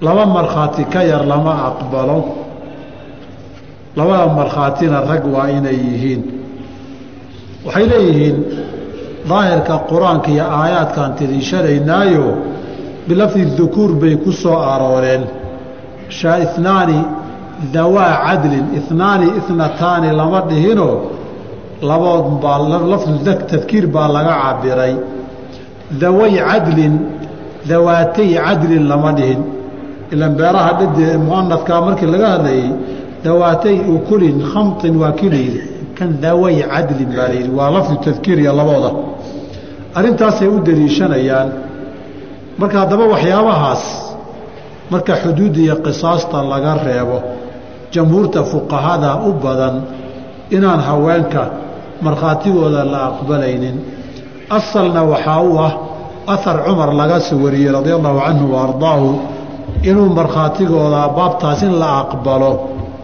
laba markhaati ka yar lama aqbalo. Labada markhaatina rag waa inay yihiin. Waxay leeyihiin daahirka qur'aanka iyo aayaadkaan tiriishanaynaayo bilafdi dukuur bay ku soo arooreen. Inaani dawaa cadlin inaani inataani lama dhihinoo labood baa lafdu tadkiir baa laga cabiray daway cadlin dawaatay cadlin lama dhihin ilan beeraha dhade muanadkaa markii laga hadlayay dawaatay ukulin khamtin waa kii layidhi kan daway cadlin baa layidhi waa lafdu tadkiir iyo labooda. Arrintaasay u daliishanayaan marka haddaba waxyaabahaas marka xuduud iyo qisaasta laga reebo jamhuurta fuqahada u badan inaan haweenka markhaatigooda la aqbalaynin. Asalna waxaa u ah ahar cumar laga soo wariyey radia allahu canhu wa ardaahu inuu markhaatigooda baabtaas in la aqbalo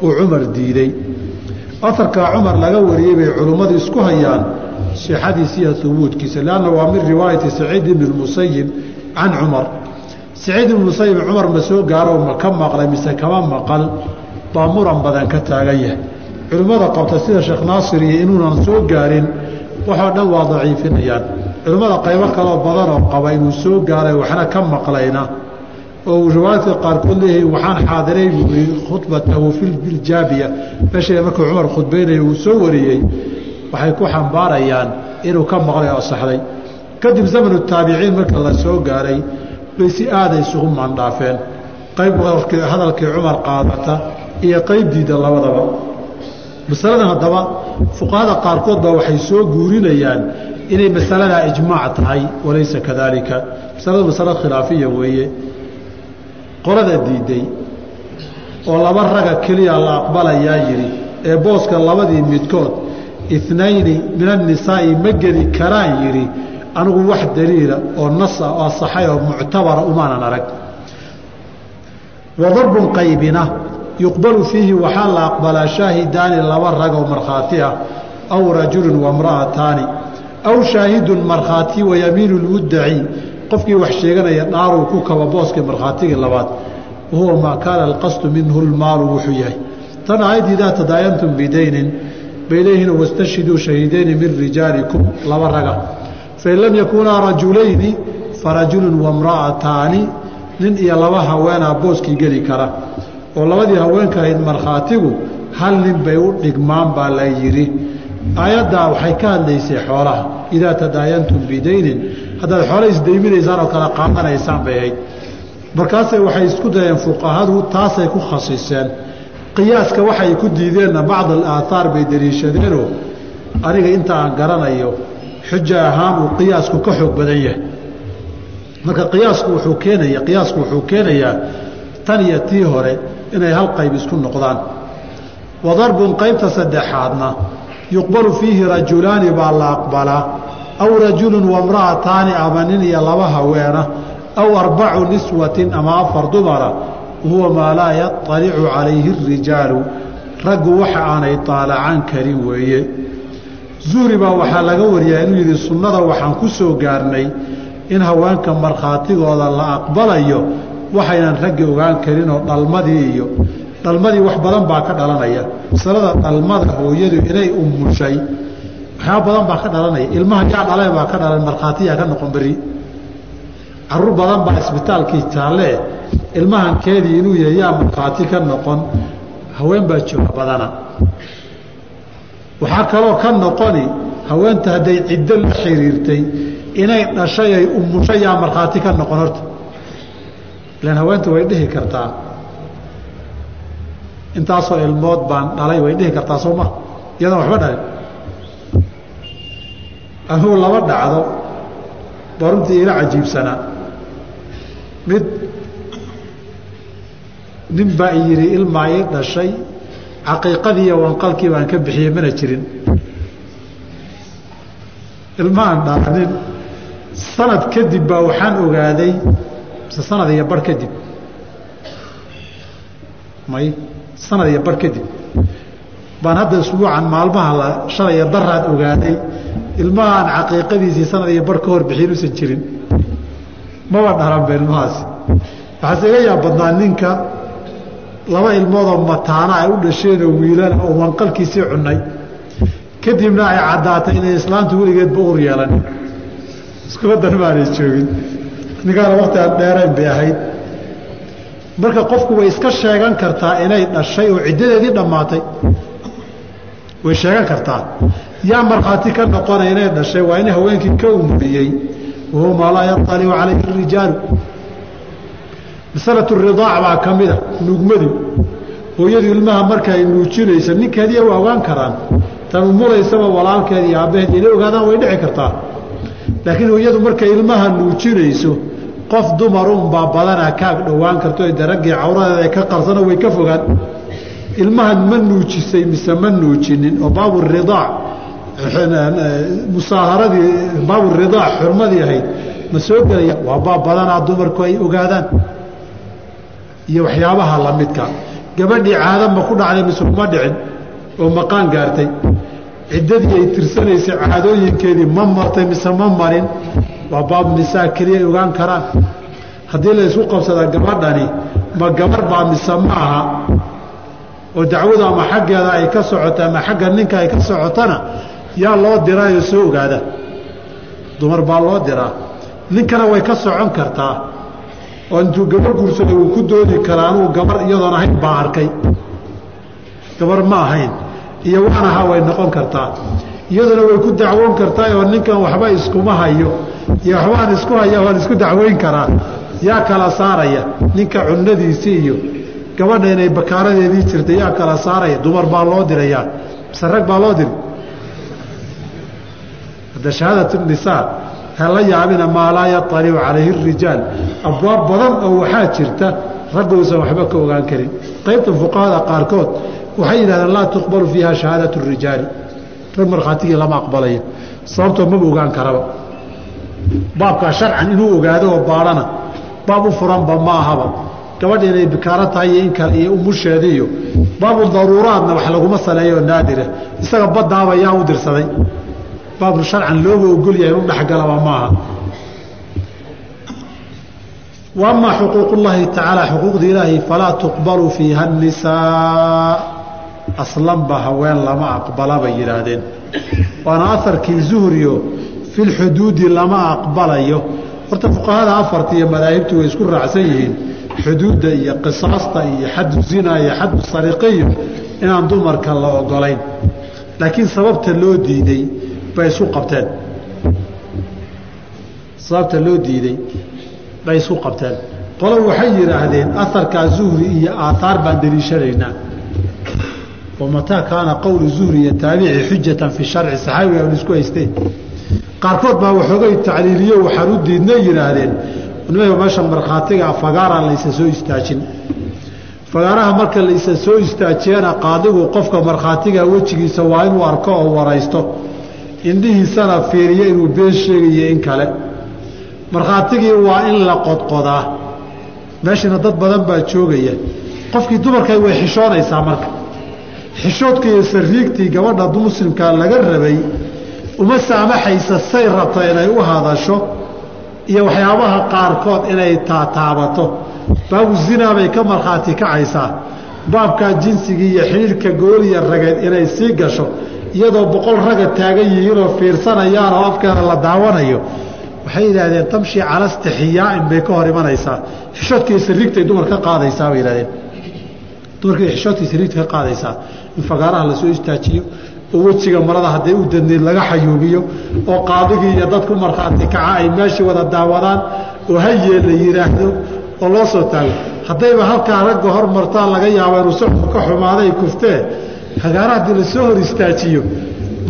uu cumar diiday. Aharkaa cumar laga wariyey bay culummadu isku hayaan sixadiisa iyo hubuudkiisa leanna waa min riwaayati saciid ibni lmusayib can cumar. Saciid ibn musayib cumar ma soo gaaro ma ka maqlay mise kama maqal? Baa muran badan ka taagan yahay culimmada qabta sida sheekh naasir iyo inuunan soo gaarin waxoo dhan waa daciifinayaan. Culimmada qaybo kaloo badanoo qaba inuu soo gaaray waxna ka maqlayna oo uu riwaayadka qaarkood leeyahay waxaan xaadiray buu yii khudbatahu filjaabiya meesha markuu cumar khudbaynaya uu soo wariyey waxay ku xambaarayaan inuu ka maqlay oo saxday. Kadib zamanu taabiciin marka la soo gaaray bay si aada isugu maandhaafeen. Qayb hadalkii cumar qaadata iyo qayb diida labadaba. Masaladan haddaba fuqahada qaarkood baa waxay soo guurinayaan inay masaladaa ijmaac tahay walaysa kadaalika. Masaladu masalo khilaafiya weeye qolada diiday oo laba raga keliya la aqbalayaa yidhi ee booska labadii midkood inayni min annisaa'i ma geli karaan yidhi anigu wax daliila oo nasa oo asaxay oo muctabara umaanan arag. Wadarbun qaybina yuqbalu fiihi waxaa la aqbalaa shaahidaani laba rag oo markhaati ah aw rajulun wamra'ataani aw shaahidun markhaati wayamiinu lmuddaci qofkii wax sheeganaya dhaaruu ku kaba booskii markhaatigii labaad wahuwa maa kaana alqasdu minhu lmaalu wuxuu yahay. Tan aayadii idaa tadaayantum bidaynin bay leeyihiin wastashhiduu shahiidayni min rijaalikum laba raga. Fain lam yakunaa rajulayni farajulun wamra'ataani nin iyo laba haweenaa booskii geli kara. Oo labadii haweenka ahayd markhaatigu hal nin bay u dhigmaan baa la yidhi. Aayaddaa waxay ka hadlaysay xoolaha idaa tadaayantum bidaynin haddaad xoole isdayminaysaan oo kala qaadanaysaan bay ahayd. Markaase waxay isku dayeen fuqahadu taasay ku khasiseen. Qiyaaska waxay ku diideenna bacd alaahaar bay deliishadeenoo aniga inta aan garanayo xuja ahaan uu qiyaasku ka xoog badan yahay. Marka qiyaasku wuxuu keenaya qiyaasku wuxuu keenayaa tan iyo tii hore inay hal qayb isku noqdaan. Wadarbun qaybta saddexaadna yuqbalu fiihi rajulaani baa la aqbalaa aw rajulun wamra'ataani ama nin iyo laba haweena aw arbacu niswatin ama afar dumara wahuwa maa laa yaطalicu calayhi اrijaalu raggu waxa aanay taalacan karin weeye zuhri baa waxaa laga wariyaa inuu yidhi sunnada waxaan ku soo gaarnay in haweenka markhaatigooda la aqbalayo waxaynan raggi ogaan karinoo dhalmadii iyo dhalmadii wax badan baa ka dhalanaya masalada dhalmada hooyadu inay umushay waxyaaba badan baa ka dhalanaya? Ilmaha yaa dhalay baa ka dhalan markhaatiyaa ka noqon beri carruur badan baa isbitaalkii jaalle ilmahankeedii inuu yahay yaa markhaati ka noqon. Haween baa jooga badana. Waxaa kaloo ka noqoni haweenta hadday ciddo la xiriirtay inay dhashay ay umushay yaa markhaati ka noqon horta. Ilan haweenta way dhihi kartaa. Intaasoo ilmood baan dhalay way dhihi kartaa soo ma? Iyadan waxba dhalin anugu laba dhacdo baa runtii ila cajiibsanaa mid nin baa yidhi ilmaa ii dhashay caqiiqadii iyo wanqalkii baan ka bixiyey mana jirin. Ilmaaan dhalanin sanad kadib baa waxaan ogaaday mise sanad iyo bar kadib. May sanad iyo bar kadib. Baan hadda isbuucan maalmaha la shalay iyo daraad ogaaday ilmaha aan caqiiqadiisii sanad iyo bar ka hor bixiin usan jirin. Maba dhalanba ilmahaasi waxaase iga yaab badnaa ninka laba ilmoodoo mataana ay u dhasheenoo wiilana oo wanqalkiisii cunnay. Kadibna ay caddaatay inay islaantu weligeedba ur yeelan. Iskubadan maanay joogin. Ninkaana wakti aan dheerayn bay ahayd. Marka qofku way iska sheegan kartaa inay dhashay oo ciddadeedii dhammaatay way sheegan kartaa. Yaa markhaati ka noqonaya inay dhashay waa in haweenkii ka umuriyey wahuwa maa laa yaطalicu calayhi اrijaalu masalatu ridaac baa ka mida nuugmadii hooyadu ilmaha marka ay nuujinaysa ninkeediiya waa ogaan karaan. Tan umulaysaba walaalkeed iyo aabbaheed inay ogaadaan way dhici kartaa. Laakiin hooyadu markay ilmaha nuujinayso qof dumarunbaa badanaa kaag dhowaan karto daraggii cawradeeda ay ka qarsano way ka fogaan ilmahan ma nuujisay mise ma nuujinin oo baaburidaac musaaharadii baaburidaac xurmadii ahayd. Ma soo gelaya waa baab badanaa dumarku ay ogaadaan. Iyo waxyaabaha lamidka gabadhii caada ma ku dhacday mise kuma dhicin oo maqaan gaartay. Ciddadii ay tirsanaysay caadooyinkeedii ma martay mise ma marin. Waa baab nisaa keliyay ogaan karaan. Haddii la isku qabsadaa gabadhani ma gabar baa mise ma aha oo dacwadu ama xaggeeda ay ka socota ama xagga ninka ay ka socotana yaa loo diraayo soo ogaada. Dumar baa loo diraa. Ninkana way ka socon kartaa. Oo intuu gabar guursada wuu ku doodi karaa anugu gabar iyadoon ahayn baa arkay. Gabar ma ahayn. Iyo waan ahaa way noqon kartaa. Iyaduna way ku dacwoon kartaa oo ninkan waxba iskuma hayo. Iyo waxbaan isku haya waan isku dacweyn karaa. Yaa kala saaraya. Ninka cunadiisii iyo gabadha inay bakaaradeedii jirtay yaa kala saaraya dumar baa loo dirayaa mise rag baa loo diri hadda shahaadat nisaa hala yaabina maa laa yaطalicu calayhi rijaal. Abwaab badan oo waxaa jirta raggousan waxba ka ogaan karin. Qaybta fuqahada qaarkood waxay yidhahdeen laa tuqbalu fiiha shahaadat rijaali. Rag markhaatigii lama aqbalayo sababtoo maba ogaan karaba. Baabkaa sharcan inuu ogaado oo baadhana baab u furanba ma ahaba gabadha inay bikaaro tahay iyo in kale iyo umusheeda iyo baabu daruuraadna wax laguma saleeyo naadira isaga baddaaba yaa u dirsaday. Baabu sharcan looga ogol yahay inu dhexgalaba maaha. Wa xuquuq ullaahi tacaala xuquuqda ilaahi falaa tuqbalu fiiha nisaa aslanba haween lama aqbala bay yidhaahdeen. Waana aharkii zuhriyo fi lama aqbalayo. Horta fuqahada afarta iyo madaahibtu way isku raacsan yihiin xuduudda iyo qisaasta iyo xaddu zina iyo xaddu sariqiyo inaan dumarka la ogolayn laakiin sababta loo diiday bay isu qabteen. Sababta loo diiday bay isku qabteen. Qolo waxay yidhaahdeen aharkaa zuhri iyo aaaar baan deliishanaynaa. Wamataa kaana qowlu zuhri iyo taabici xujatan fi sharci saxaabiga isku haysteen qaarkood baa waxoogay tacliiliyo waxaan u diidnay yidhaahdeen nimay meesha markhaatiga fagaara laysa soo istaajin. Fagaaraha marka laysa soo istaajiyana qaadigu qofka markhaatiga wejigiisa waa inuu arko oo waraysto. Indhihiisana fiiriyo inuu been sheegayo in kale. Markhaatigii waa in la qodqodaa. Meeshana dad badan baa joogaya. Qofkii dumarka way xishoonaysaa marka. Xishoodka iyo sariigtii gabadha muslimka laga rabay uma saamaxaysa say rabta inay u hadasho iyo waxyaabaha qaarkood inay taataabato. Baabu zinaa bay ka markhaati kacaysaa. Baabkaa jinsigii iyo xidhiirka gooliya rageed inay sii gasho iyadoo boqol raga taagan yihiinoo fiirsanayaan oo afkeeda la daawanayo. Waxay yidhaahdeen tamshi cala stixiyaain bay ka hor imanaysaa. Xishoodkii sariigtay dumar ka qaadaysaa bay yidhahdeen dumarkii xishoodkii sariigta ka qaadaysaa. In fagaaraha la soo istaajiyo wejiga marada hadday u dadneyd laga xayuubiyo oo qaadigii iyo dadku markhaati kaca ay meeshii wada daawadaan oo hayee la yidhaahdo oo loo soo taago. Haddayba halkaa ragga hor martaan laga yaabo inuu socodku ka xumaaday kuftee hagaara haddii la soo hor istaajiyo.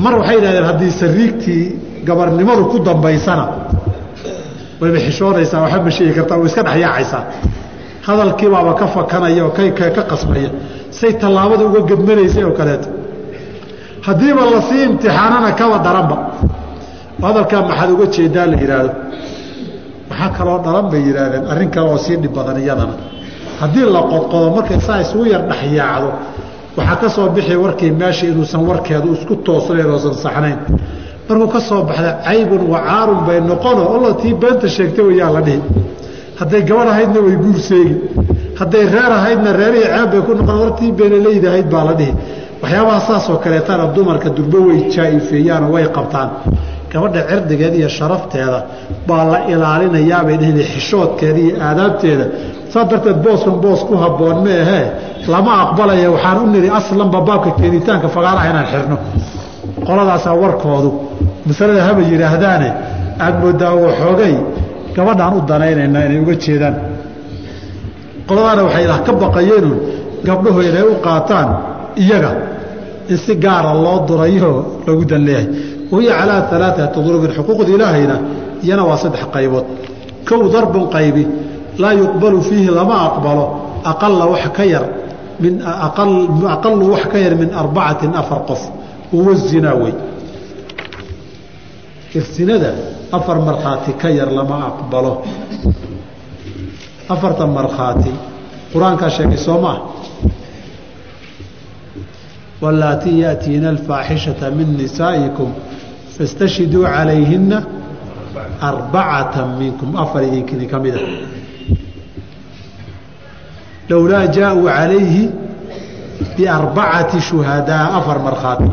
Mar waxay yidhahdeen haddii sariigtii gabarnimadu ku dambaysana wayba xishoonaysaa waxba ma sheegi kartaa way iska dhexyaacaysaa hadalkiibaaba ka fakanaya oo ka qasbaya. Say tallaabada uga gedmanaysay oo kaleeto haddiiba la sii imtixaanana kaba daranba hadalkaa maxaad uga jeedaa la yidhaahdo waxaa kaloo dhalan bay yidhaahdeen arrin kale oo sii dhib badan iyadana. Haddii la qodqodo markay saa isugu yar dhexyaacdo waxaa ka soo bixi warkii meesha inuusan warkeedu isku toosnayn oosan saxnayn. Markuu ka soo baxda caybun wacaarun bay noqono alla tii beenta sheegtay wayaa la dhihi. Hadday gabadh ahaydna way guur seegi hadday reer ahaydna reerihii ceeb bay ku noqon hortii beelalayda ahayd baa la dhihi waxyaabaha saasoo kaleetana dumarka durbo way jaa-ifeeyaanoo way qabtaan. Gabadha cirdigeeda iyo sharafteeda baa la ilaalinayaabay dheheen xishoodkeeda iyo aadaabteeda. Saas darteed booskan boos ku habboon ma ahee lama aqbalaya waxaan u niri aslanba baabka keenitaanka fagaaraha inaan xirno. Qoladaasaa warkoodu masalada haba yidhaahdaane aad moodaa waxoogay gabadhaan u danaynaynaa inay uga jeedaan. Qoladaana waxay ka baqayeenun gabdhahu inay u qaataan iyaga in si gaara loo durayo lagu dan leeyahay. Wahiya calaa alaaati durubin xuquuqda ilaahayna iyana waa saddex qaybood. Kow darbun qaybi laa yuqbalu fiihi lama aqbalo aqala wax ka yar min aqalu wax ka yar min arbacatin afar qof. Wawa zinaa wey. Irsinada afar markhaati ka yar lama aqbalo. Afarta markhaati qur'aankaa sheegay soo maa wallaatii yaأtiina alfaaxishata min nisaa'ikum fastashhiduu calayhina arbacata minkum afar idinkini ka mida lowlaa jaaءuu calayhi biarbacati shuhadaa afar markhaati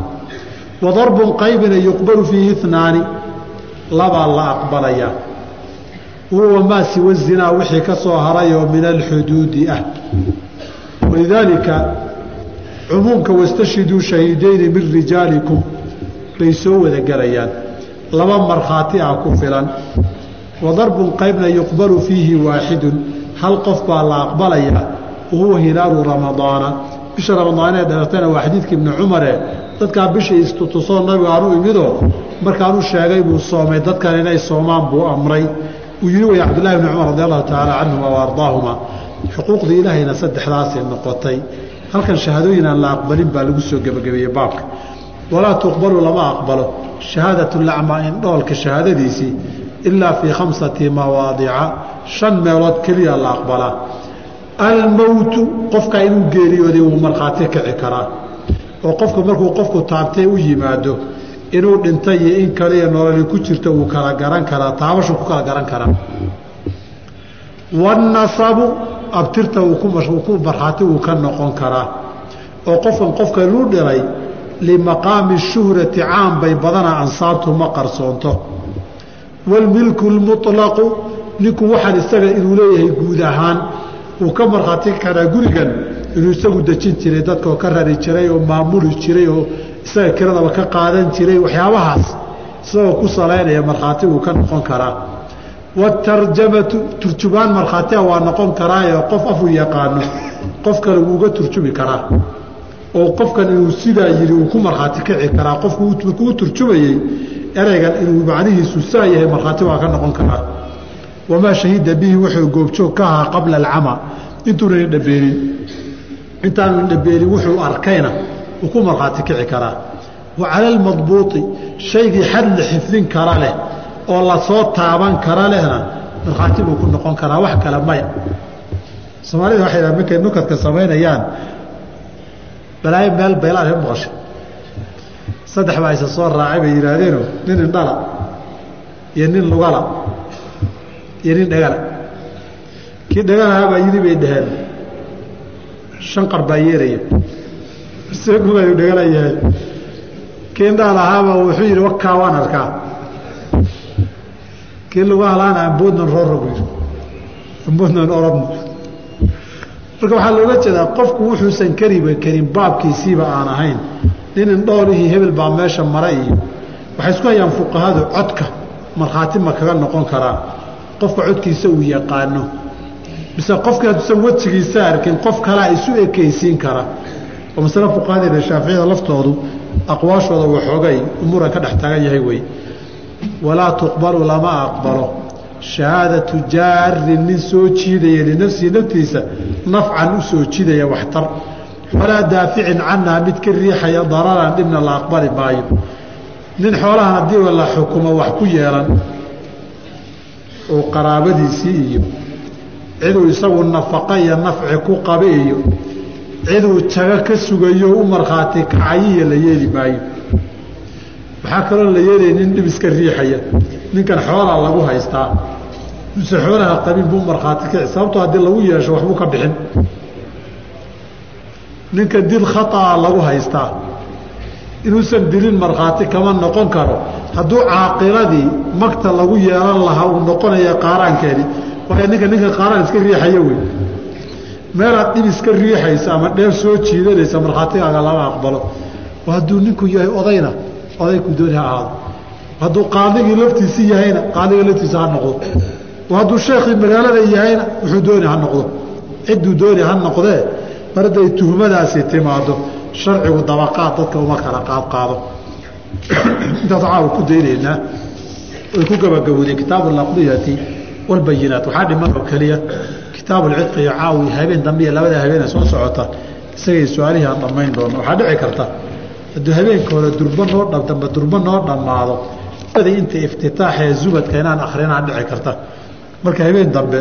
wadarbun qaybina yuqbalu fiihi inaani labaa la aqbalayaa huwa maa siwa zinaa wixii ka soo harayoo min alxuduudi ah walidaalika cumuumka wastashhiduu shahiidayni min rijaalikum. Bay soo wada gelayaan laba markhaati ah ku filan. Wadarbun qaybna yuqbalu fiihi waaxidun hal qof baa la aqbalayaa wahuwa hilaalu ramadaana. Bisha ramadaanee dhalatayna waa xadiidka ibni cumare dadkaa bisha istutusoo nabigu aanu imidoo markaanu sheegay buu soomay dadkan inay soomaan buu amray. Uu yihi way cabdullahi bni cumar radi allahu tacaala canhuma wa ardaahuma. Xuquuqda ilaahayna saddexdaasay noqotay halkan shahaadooyin aan la aqbalin baa lagu soo gebagabeeyey baabka. Walaa tuqbalu lama aqbalo. Shahaadatu lacmaa indhoolka shahaadadiisii ilaa fii khamsati mawaadica shan meelood keliya la aqbalaa almowtu qofka inuu geeriyooday wuu markhaati kici karaa. Oo qofku markuu qofku taabtee u yimaado inuu dhintay iyo in kaliya nololi ku jirta wuu kala garan karaa taabashu ku kala garan karaa. Wanasabu abtirta ku markhaati wuu ka noqon karaa. oo qofkan qofka luu dhilay limaqaami shuhrati caan bay badanaa ansaabtu ma qarsoonto. waalmilku lmuطlaqu ninku waxaan isaga inuu leeyahay guud ahaan wuu ka markhaati karaa gurigan inuu isagu dejin jiray dadkaoo ka rari jiray oo maamuli jiray oo isaga kiradaba ka qaadan jiray waxyaabahaas isagoo ku salaynaya markhaati wuu ka noqon karaa watarjamatu turjumaan markhaatiha waa noqon karaayo qof afuu yaqaano qof kale wuuga turjumi karaa oo qofkan inuu sidaa yidhi uu ku markhaati kici karaa qofku kuu turjumayey ereygan inuu macnihiisu saa yahay markhaati waa ka noqon karaa wamaa shahida bihi wuxuu goobjoog ka ahaa qabla alcama intuunan indhabeelin intaanu indhabeelin wuxuu arkayna uu ku markhaati kici karaa wa cala almadbuuطi shaygii xad la xifdin kara leh oo la soo taaban kara lehna markhaati buu ku noqon karaa wax kale maya. Soomaalida waxay dhaha markay nukadka samaynayaan balaayo meel baylaan ka saddex baa isa soo raacay bay yidhaahdeeno nin indhala iyo nin lugala iyo nin dhagala kii dhagalahaabaa yidi bay dhaheen. Shanqar baa yeeraya se nugayu dhagala yahay? Kii indhalahaaba wuxuu yidhi wakaa waan arkaa kii lugahalaana amboodnan roorab yidhi amboodnan oradna marka waxaa looga jeedaa qofku wuxuusan kariba karin baabkiisiiba aan ahayn. Nin indhoolihii hebel baa meesha mara iyo waxay isku hayaan fuqahadu codka markhaati ma kaga noqon karaa qofka codkiisa uu yaqaano. Mise qofka hadduusan wejigiisa arkin qof kalaa isu ekaysiin kara. Oo masale fuqahadeeda shaaficiyada laftoodu aqwaashooda waxoogay umuran ka dhex taagan yahay wey walaa tuqbalu lama aqbalo. Shahaadatu jaarin nin soo jiidaya linafsihi naftiisa nafcan u soo jiidaya waxtar. Walaa daaficin canhaa mid ka riixaya dararan dhibna la aqbali maayo. Nin xoolahan haddii la xukumo wax ku yeelan oo qaraabadiisii iyo ciduu isagu nafaqa iyo nafci ku qabe iyo ciduu jago ka sugayo u markhaati kacayiya la yeeli maayo waxaa kaloo la yeelaya nin dhib iska riixaya? Ninkan xoolaa lagu haystaa. Muse xoolaha qabin buu markhaati kici sababtoo haddii lagu yeesho waxbuu ka bixin. Ninka dil khaطaa lagu haystaa. Inuusan dilin markhaati kama noqon karo. Hadduu caaqiladii magta lagu yeelan lahaa uu noqonaya qaaraankeedi waayo ninka ninka qaaraan iska riixayo wey meelaad dhib iska riixaysa ama dheer soo jiidanaysa markhaatigaaga lama aqbalo. Hadduu ninku yahay odayna odayku dooni ha ahaado. Hadduu qaadigii laftiisi yahayna qaadiga laftiisa ha noqdo. Hadduu sheekhii magaalada yahayna wuxuu dooni ha noqdo. Cidduu dooni ha noqdee mar hadday tuhmadaasi timaado sharcigu dabaqaad dadka uma kala qaadqaado intaas caawa ku daynaynaa way ku gabagabowday kitaabu alaqdiyati walbayinaat waxaa dhiman oo keliya kitaabu lcidqi iyo caawi habeen dambe iyo labada habeene soo socota isagay su'aalihii aan dhammayn doono. Waxaa dhici karta hadduu habeenka hore durba noo dhamtama durba noo dhammaado. Ada inta iftitaaxee zubadka inaan akrinaan dhici karta. Marka habeen dambe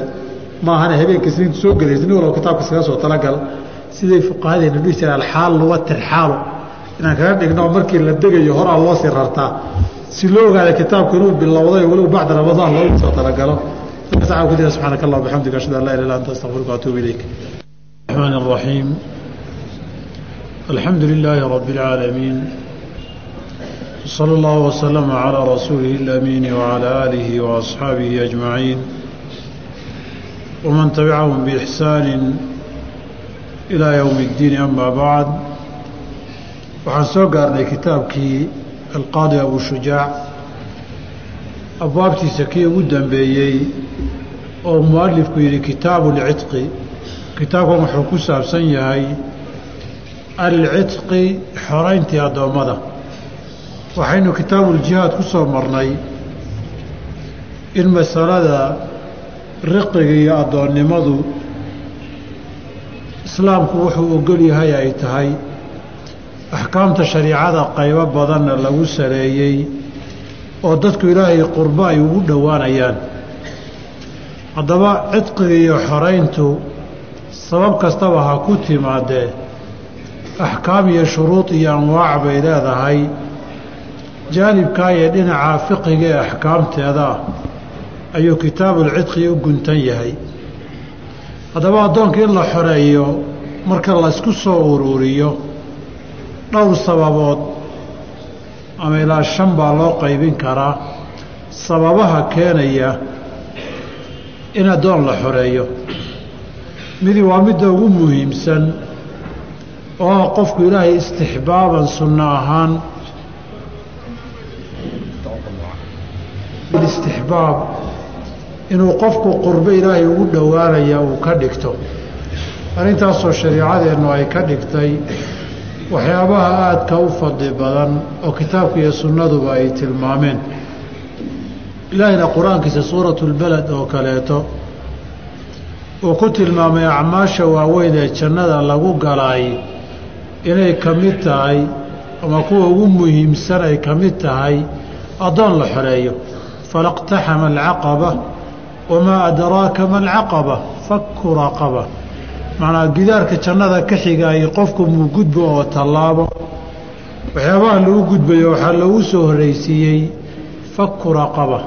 maahana habeenka isniintu soo gelaysni walow kitaabka iskaga soo talagal siday fuqahadeena dhihi jireen alxaal luwatir xaalu inaan kaga dhigno markii la degayo horaa loo sii rartaa si loo ogaada kitaabku inuu bilowday walow bacda ramadaan loogu soo talagalo. Saaa ku dira subxaanaka allah bixamdika ashhadu an laa ilah illa anta astafiruka atuubu ilayk. Raxmaan raxiim الحمد لله رب العالمين صلى الله وسلم على رسوله الأمين وعلى آله وأصحابه أجمعين ومن تبعهم بإحسان إلى يوم الدين أما بعد waxaan soo gaarnay kitaabkii alqaadi abu shujaac abwaabtiisa kii ugu dambeeyey oo mualifku yidhi kitaabu lcidqi kitaabkan wuxuu ku saabsan yahay alcidqi xorayntii addoommada. Waxaynu kitaabuuljihaad ku soo marnay in masalada riqiga iyo addoonnimadu. Islaamku wuxuu ogol yahay ay tahay axkaamta shariicada qaybo badanna lagu saleeyey oo dadku ilaahay qurbo ay ugu dhowaanayaan. Haddaba cidqiga iyo xorayntu sabab kastaba ha ku timaadee axkaam iyo shuruud iyo anwaac bay leedahay. Jaanibkaa iyo dhinaca fiqiga ee axkaamteeda ayuu kitaabulcidqi u guntan yahay. Haddaba addoonka in la xoreeyo marka laysku soo uruuriyo dhowr sababood ama ilaa shan baa loo qaybin karaa. Sababaha keenaya in addoon la xoreeyo. Midi waa midda ugu muhiimsan oo qofku ilaahay istixbaaban sunno ahaan. Istixbaab inuu qofku qurbo ilaahay ugu dhowaanaya uu ka dhigto. Arrintaasoo shariicadeennu ay ka dhigtay waxyaabaha aadka u fadli badan oo kitaabka iyo sunnaduba ay tilmaameen. Ilaahayna qur'aankiisa suuratulbaled oo kaleeto uu ku tilmaamay acmaasha waaweyn ee jannada lagu galaay inay ka mid tahay ama kuwa ugu muhiimsan ay ka mid tahay addoon la xoreeyo falaqtaxama alcaqaba wamaa adraaka ma alcaqaba fakku raqaba macnaa gidaarka jannada ka xigaayay qofku muu gudbo oo tallaabo. Waxyaabaha lagu gudbayo waxaa loogu soo horraysiiyey fakku raqaba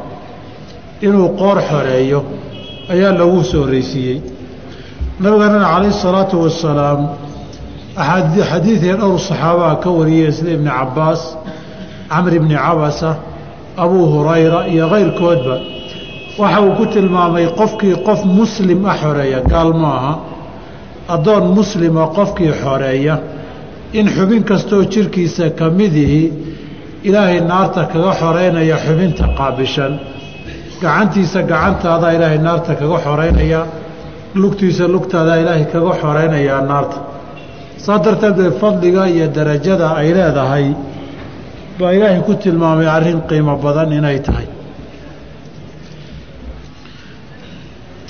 inuu qoor xoreeyo ayaa loogu soo horraysiiyey. Nabiganana calayhi salaatu wasalaam xadiidii dhowr saxaabaha ka wariyeen sida ibni cabbaas camr ibni cabasa abuu hurayra iyo kayrkoodba waxa uu ku tilmaamay qofkii qof muslim ah xoreeya gaal maaha addoon muslima qofkii xoreeya in xubin kastoo jirkiisa ka midihi ilaahay naarta kaga xoreynaya xubinta qaabishan. Gacantiisa gacantaadaa ilaahay naarta kaga xoreynaya lugtiisa lugtaadaa ilaahay kaga xoreynayaa naarta saa darteed ee fadliga iyo darajada ay leedahay baa ilaahay ku tilmaamay arrin qiimo badan inay tahay.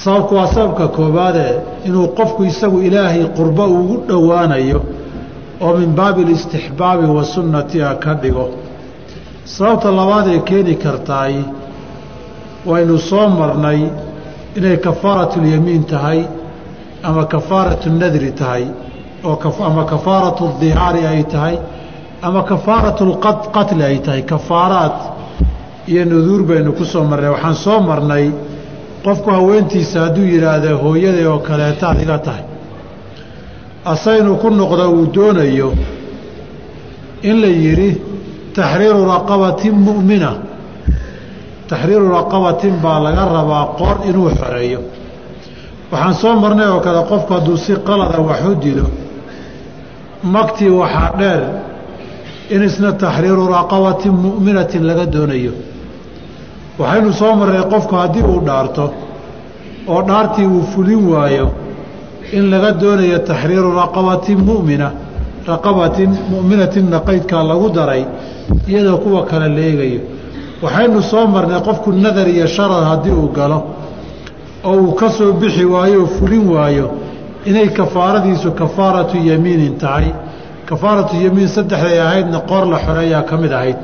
Sababku waa sababka koobaadee inuu qofku isagu ilaahay qurbo ugu dhowaanayo oo min baabi alistixbaabi wa sunnati a ka dhigo. Sababta labaad ee keeni kartaay waynu soo marnay inay kafaaratulyamiin tahay ama kafaaratu nadri tahay oo ama kafaaratu dihaari ay tahay ama kafaaratu lqatli ay tahay kafaaraad iyo nuduur baynu ku soo marnay. Waxaan soo marnay qofku haweentiisa hadduu yidhaahda hooyaday oo kaleetaad iga tahay. Asaynu ku noqda uu doonayo in la yidhi taxriiru raqabatin mu'mina. Taxriiru raqabatin baa laga rabaa qoor inuu xoreeyo. Waxaan soo marnay oo kale qofku hadduu si qalada wax u dilo magtii waxaa dheer in isna taxriiru raqabatin mu'minatin laga doonayo. Waxaynu soo marnay qofku haddii uu dhaarto oo dhaartii uu fulin waayo in laga doonayo taxriiru raqabatin mu'mina raqabatin mu'minatinna qaydkaa lagu daray iyadoo kuwa kale la eegayo. Waxaynu soo marnay qofku nadar iyo sharad haddii uu galo oo uu ka soo bixi waayo oo fulin waayo inay kafaaradiisu kafaaratu yamiinin tahay. Kafaaratu yamiin saddexday ahaydna qoor la xoreeyaa ka mid ahayd.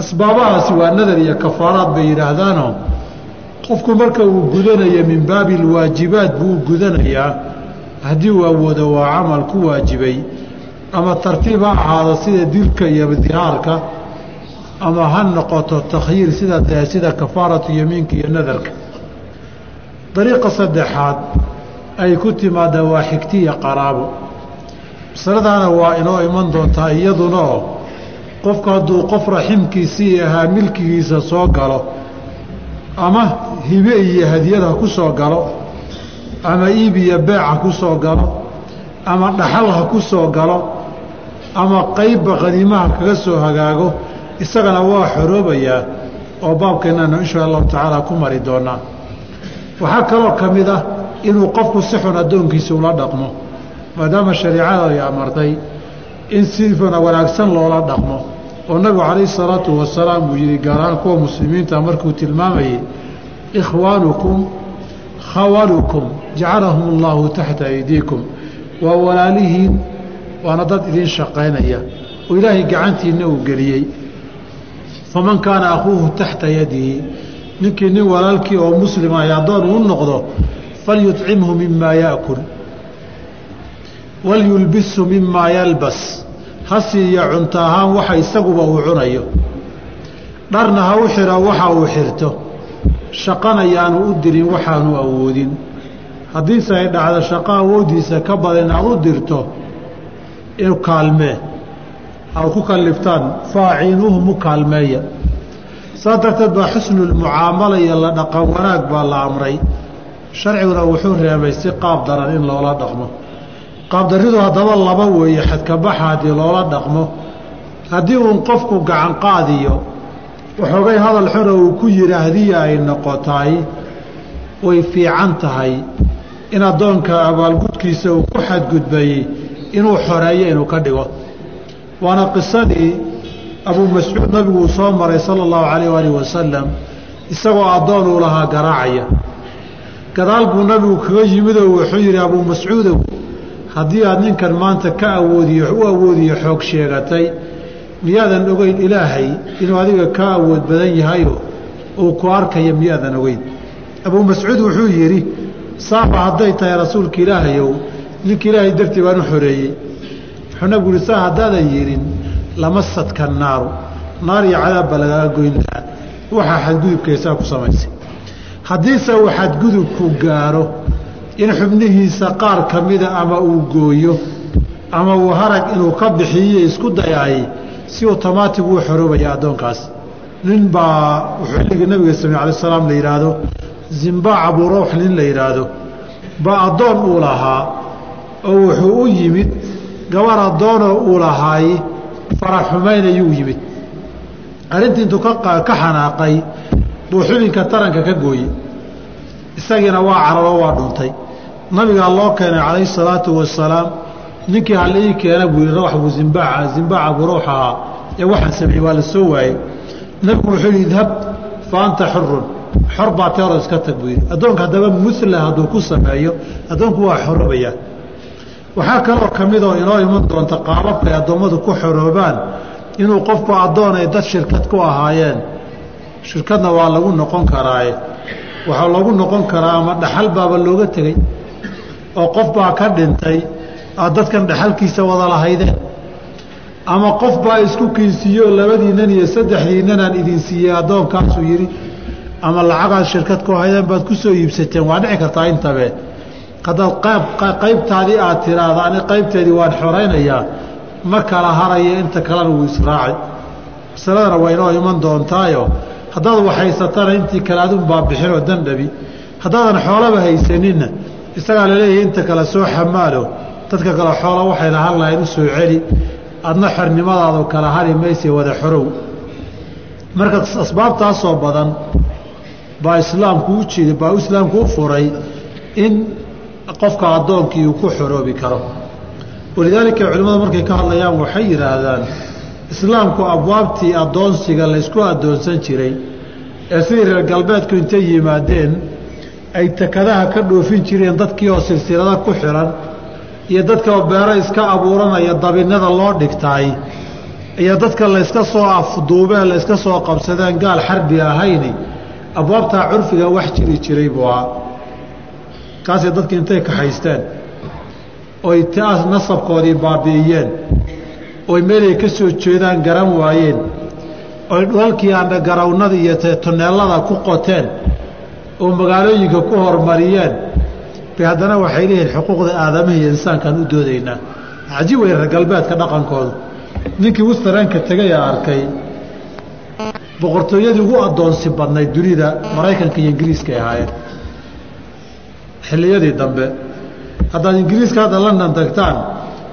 Asbaabahaasi waa nadar iyo kafaaraad bay yidhaahdaanoo qofku marka uu gudanayo min baabi alwaajibaat buu gudanayaa haddii uu awoodo waa camal ku waajibay. Ama tartiib ha ahaado sida dilka iyo dihaarka. Ama ha noqoto takhyiir sida sida kafaaratu yamiinka iyo nadarka. Dariiqa saddexaad ay ku timaada waa xigtiya qaraabo. Masaladaana waa inoo iman doontaa iyaduna oo qofku hadduu qof raximkiisii ahaa milkigiisa soo galo ama hibe iyo hadiyad ha ku soo galo ama iib iyo beec ha ku soo galo ama dhaxal ha ku soo galo ama qaybba qaniimaha kaga soo hagaago isagana waa xoroobayaa oo baabkeennanu inshaa allahu tacaala ku mari doonaa waxaa kaloo ka mid ah inuu qofku si xun addoonkiisa ula dhaqmo maadaama shariicada ay amartay in sifana wanaagsan loola dhaqmo. Oo nabigu calayhi salaatu wasalaam uu yihi gaar ahaan kuwa muslimiinta markuu tilmaamayey ikhwaanukum khawalukum jacalahum allahu taxta aydiikum. Waa walaalihiin waana dad idiin shaqaynaya. Oo ilaahay gacantiinna uu geliyey. Faman kaana akhuuhu taxta yadihi ninkii nin walaalkii oo muslima ay addoon uu noqdo falyucimhu mimaa yaakul walyulbisu mimaa yalbas ha siiya cunto ahaan waxa isaguba uu cunayo dharna ha u xiro waxa uu xirto shaqana yaanu u dirin waxaanu awoodin haddiise ay dhacdo shaqo awooddiisa ka badan aad u dirto in kaalmee aad ku kalliftaan faaciinuuhum u kaalmeeya saas darteed baa xusnulmucaamala iyo la dhaqan wanaag baa la amray sharciguna wuxuu reebay si qaab daran in loola dhaqmo. Qaabdaridu haddaba laba weeye xadkabaxa haddii loola dhaqmo. Haddii uun qofku gacan qaadiyo waxoogay hadal xuna uu ku yidhaahdiya ay noqotaay way fiican tahay in addoonka abaalgudkiisa uu ku xadgudbayey inuu xoreeyo inuu ka dhigo. Waana qisadii abuu mascuud nabigu uu soo maray sala allahu calayh waalih wasalam isagoo addoon uu lahaa garaacaya gadaal buu nabigu kaga yimidoo wuxuu yidhi abuu mascuudow haddii aad ninkan maanta ka awoodiyo u awoodiyo xoog sheegatay miyaadan ogeyn ilaahay inuu adiga ka awood badan yahayo uu ku arkaya miyaadan ogeyn? Abuu mascuud wuxuu yidhi saaba hadday tahay rasuulka ilaahayow ninka ilaahay dartii baan u xoreeyey. Wuxuu nabigu yihi saa haddaadan yidhin lamasadka naaru naar iyo cadaab baa lagaaga goyn lahaa waxaa xadgudubkaysaa ku samaysay haddiise uu xadgudubku gaaro in xubnihiisa qaar ka mida ama uu gooyo ama uu harag inuu ka bixiyo isku dayaayey si otomaatig uu xoroobaya addoonkaas. Nin baa xilligii nabiga sami alay salaam la yidhaahdo zimbaac abuurawx nin la yidhaahdo baa addoon uu lahaa oo wuxuu u yimid gabar addoonoo uu lahaay faraxumaynayuu yimid. Arrintii intuu ka xanaaqay buu xubinka taranka ka gooyey. Isagiina waa cararo waa dhuntay. Nabigaa loo keenay calayhi salaatu wasalaam ninkii halii keena buu yihi rawax buu zimbaaca zimbaaca buu rawx ahaa. Ee waxaan sameeyey waa la soo waayey. Nabigu wuxuu yihi idhab fa xurun xor baa teero iska tag buu yidhi. Addoonka haddaba mula hadduu ku sameeyo addoonku waa xoroobayaa. Waxaa kaloo ka midoo inoo iman doonta qaababka ay addoommadu ku xoroobaan inuu qofku addoon ay dad shirkad ku ahaayeen shirkadna waa lagu noqon karaaye. Waxaa loogu noqon karaa ama dhaxal baaba looga tegey oo qof baa ka dhintay aad dadkan dhaxalkiisa wada lahaydeen ama qof baa isku kiinsiiyeoo labadiinnan iyo saddexdiinnanaan idin siiyey addoonkaasuu yidhi ama lacagaad shirkad ku haydeen baad ku soo iibsateen waa dhici kartaa intabe haddaad qayb qaybtaadii aad tiraahda ani qaybteedii waan xoraynayaa ma kala haraya inta kalena wuu israaci masaladana waa inoo iman doontaayo haddaad waxhaysatana intii kale adunbaa bixinoo dandhabi haddaadan xoolaba haysaninna isagaa la leeyahay inta kale soo xamaalo dadka kale xoola waxay lahaan lahayn u soo celi adna xornimadaadu kala hari mayse wada xorow. Marka asbaabtaasoo badan baa islaamku u jeeda baa islaamku u furay in qofka addoonkii uu ku xoroobi karo. Walidaalika culimmadu markay ka hadlayaan waxay yidhaahdaan islaamku abwaabtii addoonsiga laysku addoonsan jiray ee sidii reer galbeedku intay yimaadeen ay takadaha ka dhoofin jireen dadkii oo silsilada ku xiran iyo dadka beero iska abuuranaya dabinnada loo dhigtaay iyo dadka layska soo afduubeen layska soo qabsadeen gaal xarbi ahayni abwaabtaa curfiga wax jiri jiray buu ahaa. Kaasay dadki intay kaxaysteen oy nasabkoodii baabi'iyeen oy meelay ka soo jeedaan garan waayeen. Oy dhulalkii andhagarawnada iyo tuneelada ku qoteen oo magaalooyinka ku hormariyeen. Bay haddana waxay leeyihiin xuquuqda aadamaha iyo insaankaan u doodaynaa. Cajiib wey reer galbeedka dhaqankoodu ninkii westarenka tegaya arkay boqortooyadii ugu addoonsi badnayd dunida maraykanka iyo ingiriiska ay ahaayeen. Xilliyadii dambe haddaad ingiriiska hadda london tagtaan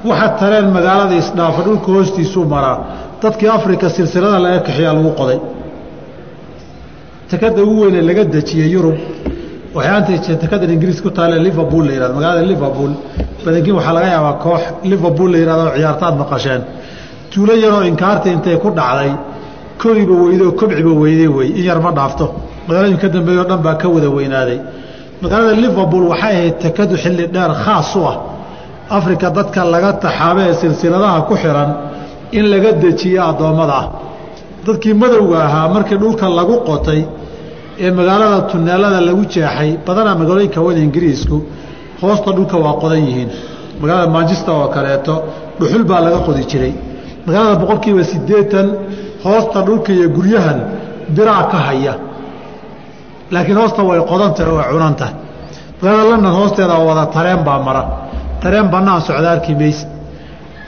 waxa tareen magaalada isdhaafa dhulka hoostiisuu maraa dadkii afrika silsilada laga kaxiyaa lagu qoday. Takada ugu weyne laga dejiyey yurub waxaanta takadan ingiriis ku taale liverpool la yihahdo magaalada liverpool badankiin waxaa laga yaabaa koox liverpool la yihahdo ciyaartaad maqasheen. Tuulo yaroo inkaarta intay ku dhacday. Koriba weyde oo kobciba weyday wey in yar ma dhaafto. Magaalooyin ka dambeeyo dhan baa ka wada weynaaday. Magaalada liverpool waxay ahayd takadu xilli dheer khaas u ah afrika dadka laga taxaabe ee silsiladaha ku xiran in laga dejiyo addoommada. Ah dadkii madowga ahaa markii dhulka lagu qotay ee magaalada tuneelada lagu jeexay badanaa magaalooyinka weyn ingiriisku hoosta dhulka waa qodan yihiin. Magaalada manchester oo kaleeto dhuxul baa laga qodi jiray. Magaalada boqolkiiba siddeetan hoosta dhulka iyo guryahan biraa ka haya. Laakiin hoosta way qodantahay oo way cunantahay magaalada london hoosteeda wada tareen baa mara tareen bannaan socda arki mayse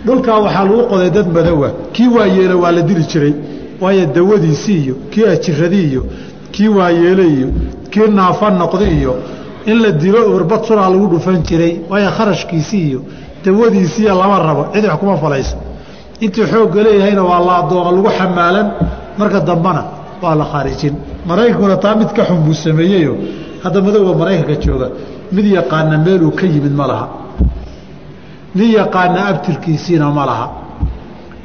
dhulkaa waxaa lagu qoday dad madowa kii waayeela waa la dili jiray. Waayo dawadiisii iyo kii ajiradii iyo kii waayeele iyo kii naafa noqdi iyo in la dilo urbad suraa lagu dhufan jiray waayo kharashkiisii iyo dawadiisiiyo lama rabo cid wax kuma falayso. Intii xoogga leeyahayna waa la addooma lagu xamaalan marka dambana waa la khaarijin. Maraykankuna taa mid ka xun hadda madowga maraykanka jooga. Mid yaqaana meeluu ka yimid ma laha nin yaqaana abtirkiisiina ma laha.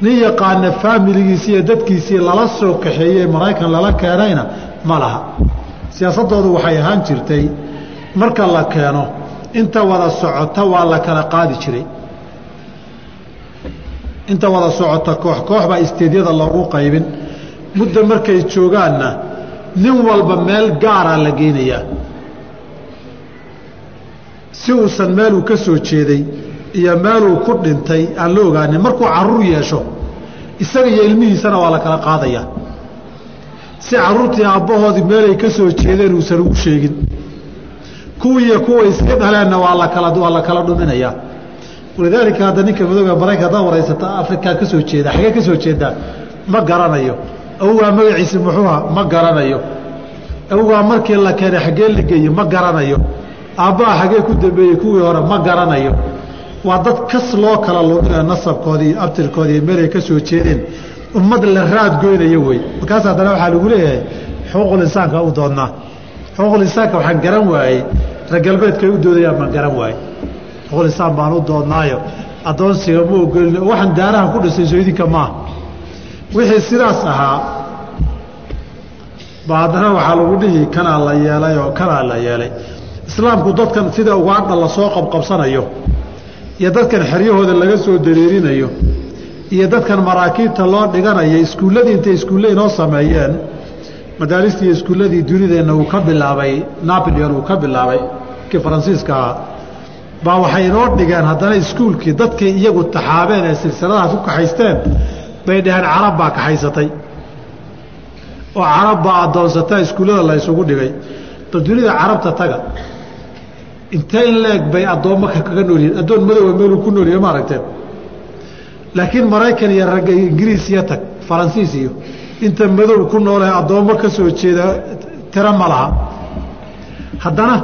Nin yaqaana faamiligiisi iyo dadkiisii lala soo kaxeeyey maraykan lala keenayna ma laha. Siyaasaddoodu waxay ahaan jirtay marka la keeno inta wada socota waa la kala qaadi jiray. Inta wada socota koox koox baa isteedyada loogu qaybin. Muddo markay joogaanna nin walba meel gaaraa la geynayaa si uusan meeluu ka soo jeeday iyo meeluu ku dhintay aan la ogaanin markuu carruur yeesho isaga iyo ilmihiisana waa la kala qaadayaa si caruurtii aabbahoodii meelay ka soo jeedeen uusan ugu sheegin kuwiiyo kuwa iska dhaleenna waa la kala waa la kala dhuminayaa walidaalika hadda ninka madooga maraykan haddaad waraysata afrikaa ka soo jeeda xagee ka soo jeedaa ma garanayo. Awgaa magaciisi muxuuha ma garanayo. Awgaa markii la keenay xaggee la geeye ma garanayo. Aabbaha xagee ku dambeeyey kuwii hore? Ma garanayo waa dad kas loo kala luminaya nasabkoodii iyo abtirkoodii iyo meelay ka soo jeedeen. Ummad la raad goynaya wey. Markaas haddana waxaa lagu leeyahay xuquuqul insaanka u doonnaa xuquuqul insaanka waxaan garan waayey. Reer galbeedkay u doodayaan baan garan waayey. Xuquuqul insaan baan u doonnaayo addoonsiga ma ogolin. Waxaan daaraha ku dhisay soo idinka maaha wixii sidaas ahaa ba haddana waxaa lagu dhihi kanaa la yeelay oo kanaa la yeelay. Islaamku dadkan sida ugaadha la soo qabqabsanayo iyo dadkan xeryahooda laga soo dareerinayo iyo dadkan maraakiibta loo dhiganayo iskuulladii intay iskuulle inoo sameeyeen madaalistii iyo iskuulladii dunideenna uu ka bilaabay napoleon uu ka bilaabay kii faransiiska ahaa baa waxay inoo dhigeen haddana iskuulkii dadkii iyagu taxaabeen ee silsiladahaas ku kaxaysteen bay dhaheen carab baa kaxaysatay. Oo carab baa addoonsata iskuullada la ysugu dhigay. Bal dunida carabta taga intee in la-eg bay addoommo kaga noolyihiin addoon madowa meeluu ku noolyahay ma aragteen laakiin maraykan iyo ragga ingiriis iyo tag faransiis iyo inta madow ku noolahay addoommo ka soo jeeda tiro ma laha. Haddana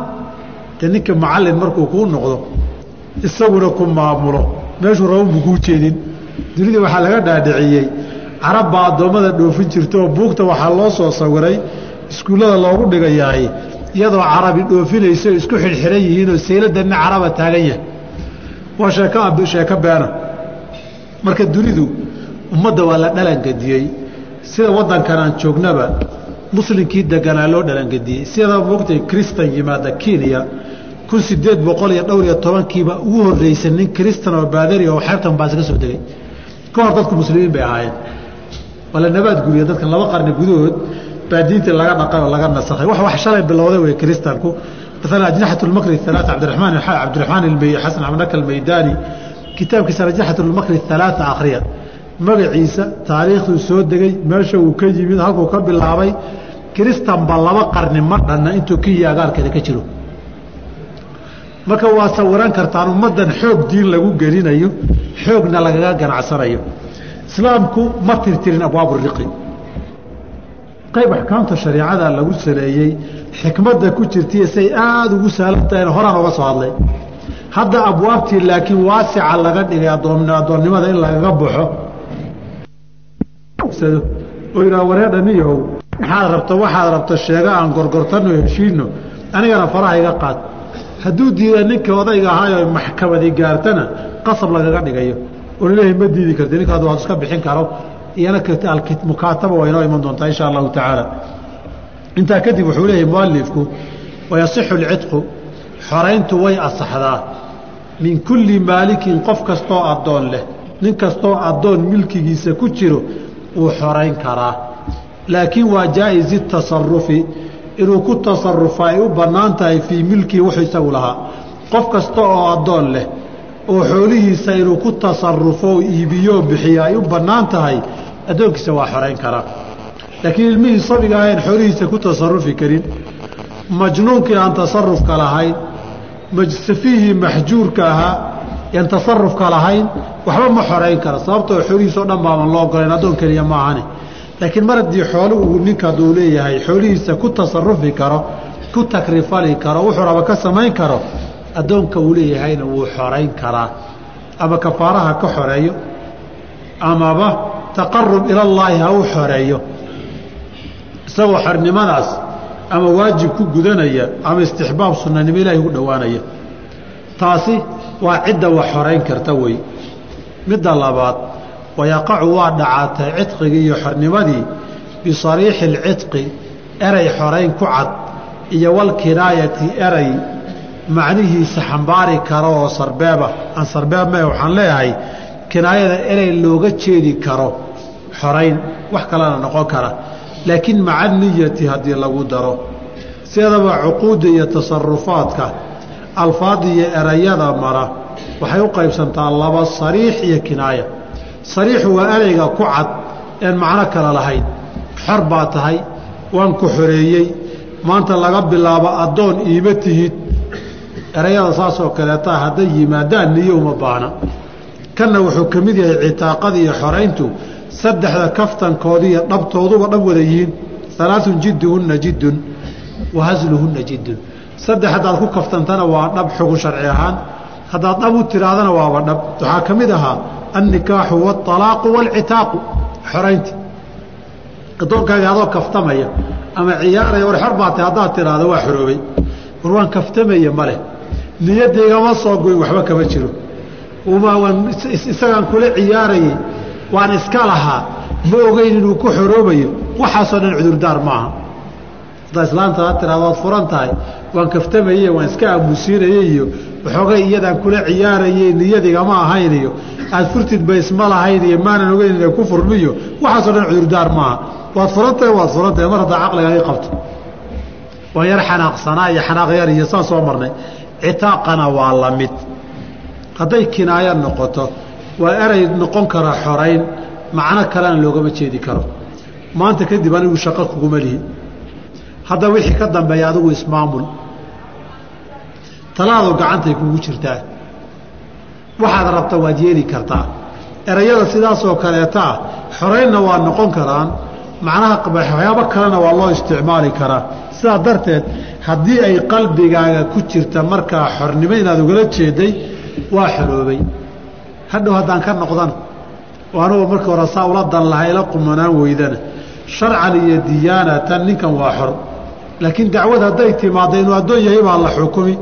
de ninka macallin markuu kuu noqdo isaguna ku maamulo. Meeshuu rabanbu kuu jeedin. Dunida waxaa laga dhaadhiciyey. Carab baa addoommada dhoofin jirta oo buugta waxaa loo soo sawiray iskuullada loogu dhigayahay iyadoo carabi dhoofinayso isku xidhxidhan yihiinoo sayladanna caraba taagan yahay. Waa sheeko sheeko beena marka dunidu ummadda waa la dhalangediyey sida waddankan aan joognaba muslimkii deganaa loo dhalangediyey sida moogtay kristan yimaada kenya kun sideed boqol iyo dhowr iyo tobankiiba ugu horreysay nin kristan oo baadari oo xeebtan baasi ka soo degay. Ka hor dadku muslimiin bay ahaayeen. Waa la nabaad guuriya dadkan laba qarni gudahood baa diintii laga dhaqay oo laga nasakhay. Wax wax shalay bilowday wey kristanku maalan ajnaxat lmakri alaaa cabdiramaan cabdiraxmaan xasan abnaka almaydaani kitaabkiisa ajnaxat lmakri alaaa akhriya. Magaciisa taariikhduu soo degay meesha uu ka yimid halkuu ka bilaabay kristanba laba qarni ma dhanna intuu kenya agaalkeeda ka jiro. Marka waa sawiran kartaan ummaddan xoog diin lagu gelinayo xoogna lagaga ganacsanayo. Islaamku ma tirtirin abwaabu riqi qayb axkaamta shareicada lagu saleeyey xikmadda ku jirtaiyo say aada ugu sahlan tahayna horaan oga soo hadlay. Hadda abwaabtii laakiin waasica laga dhigay addoonnimada in lagaga baxo oo yidhaha wareedhaniyahow maxaad rabto waxaad rabto sheego aan gorgortano heshiino anigana faraha iga qaad. Hadduu diida ninkii odayga ahaayo maxkamadi gaartana qasab lagaga dhigayo. Oo la leeyahay ma diidi karti ninkaad waad iska bixin karo iyana mukaataba waa inoo iman doontaa insha allahu tacaala. Intaa kadib wuxuu leeyahay mualifku wayasixu lcidqu xorayntu way asaxdaa min kulli maalikin qof kastoo addoon leh nin kastoo addoon milkigiisa ku jiro wuu xorayn karaa. Laakiin waa jaa-izi tasarufi inuu ku tasarufo ay u bannaan tahay fii milkihi wuxuu isagu lahaa. Qof kasta oo addoon leh oo xoolihiisa inuu ku tasarufo iibiyoo bixiyo ay u bannaan tahay addoonkiisa waa xorayn karaa laakiin ilmihii sabiga ahayn xoolihiisa ku tasarufi karin. Majnuunkii aan tasarufka lahayn safiihii maxjuurka ahaa aan tasarufka lahayn waxba ma xorayn kara. Sababtoo xoolihiisao dhan baaban loo ogolayn addoon keliya ma laakiin mar haddii xoolo uu ninka hadduu leeyahay xoolihiisa ku tasarufi karo ku takrifali karo wuxuu raba ka samayn karo addoonka uu leeyahayna wuu xorayn karaa. Ama kafaaraha ka xoreeyo amaba taqarub ilallaahi ha u xoreeyo. Isagoo xornimadaas ama waajib ku gudanaya ama istixbaab sunnanimo ilaahi ugu dhowaanaya. Taasi waa cidda wax xorayn karta wey midda labaad wayaqacu waa dhacaatay cidqigii iyo xornimadii bisariixi alcidqi eray xorayn ku cad iyo walkinaayati eray macnihiisa xambaari karo oo sarbeeba. Aan sarbeeb mee waxaan leeyahay kinaayada erey looga jeedi karo xorayn wax kalena noqon kara. Laakiin maca niyati haddii lagu daro sideedaba cuquudda iyo tasarufaadka alfaada iyo erayada mara waxay u qaybsantaa laba sariix iyo kinaaya. Sariixu waa ereyga ku cad een macno kale lahayn. Xor baa tahay waan ku xoreeyey maanta laga bilaabo addoon iima tihid erayada saasoo kaleeta hadday yimaadaan niyo uma baahna. Kanna wuxuu ka mid yahay citaaqada iyo xorayntu saddexda kaftankoodiiyo dhabtooduba dhab wada yihiin. Alaaun jidduhunna jiddun wa jiddun. Saddex haddaad ku kaftantana waa dhab xugun sharci ahaan. Haddaad dhab u tihaahdana waaba dhab. Waxaa ka mid ahaa annikaaxu waalaaqu waalcitaaqu. Xoraynti. Addoonkaaga adoo kaftamaya ama ciyaaraya war xor baatay haddaad tidhaahdo waa xoroobay. War waan kaftamaya ma leh niyadaygama soo goyn waxba kama jiro. Isagaan kula ciyaarayey waan iska lahaa ma ogeyn inuu ku xoroobayo waxaasoo dhan cudurdaar maaha haddaa islaanta ha tiraado waad furan tahay waan kaftamaye waan iska aamusiinayey iyo waxoogay iyadaan kula ciyaarayey niyadigama ahayn iyo aad furtid ba lahayn iyo maanan ogeyn inay ku furmiyo waxaasoo dhan cudurdaar maaha waad furantahay waad furantahay mar haddaa caqligaagii qabto. Waan yar xanaaqsanaa iyo xanaaq yar iyo saan soo marnay citaaqana waa la mid. Hadday kinaayo noqoto waa eray noqon kara xorayn macno kalena loogama jeedi karo. Maanta kadib anigu shaqo kuguma lihi. Hadda wixii ka dambeeya adigu ismaamul talaadu gacantay kugu jirtaa. Waxaad rabta waad yeeli kartaa. Erayada sidaasoo kaleeta ah xoraynna waa noqon karaan macnaha waxyaabo kalena waa loo isticmaali karaa sidaa darteed haddii ay qalbigaaga ku jirta markaa xornimo inaad ugala jeeday waa xoroobay. Hadhow haddaan ka noqdana oo anugu markii hore saa ula dan laha ila qumanaan weydana. Sharcan iyo diyaanatan ninkan waa xor. Laakiin dacwad hadday timaadda inuu addoon yahay baa la xukumi.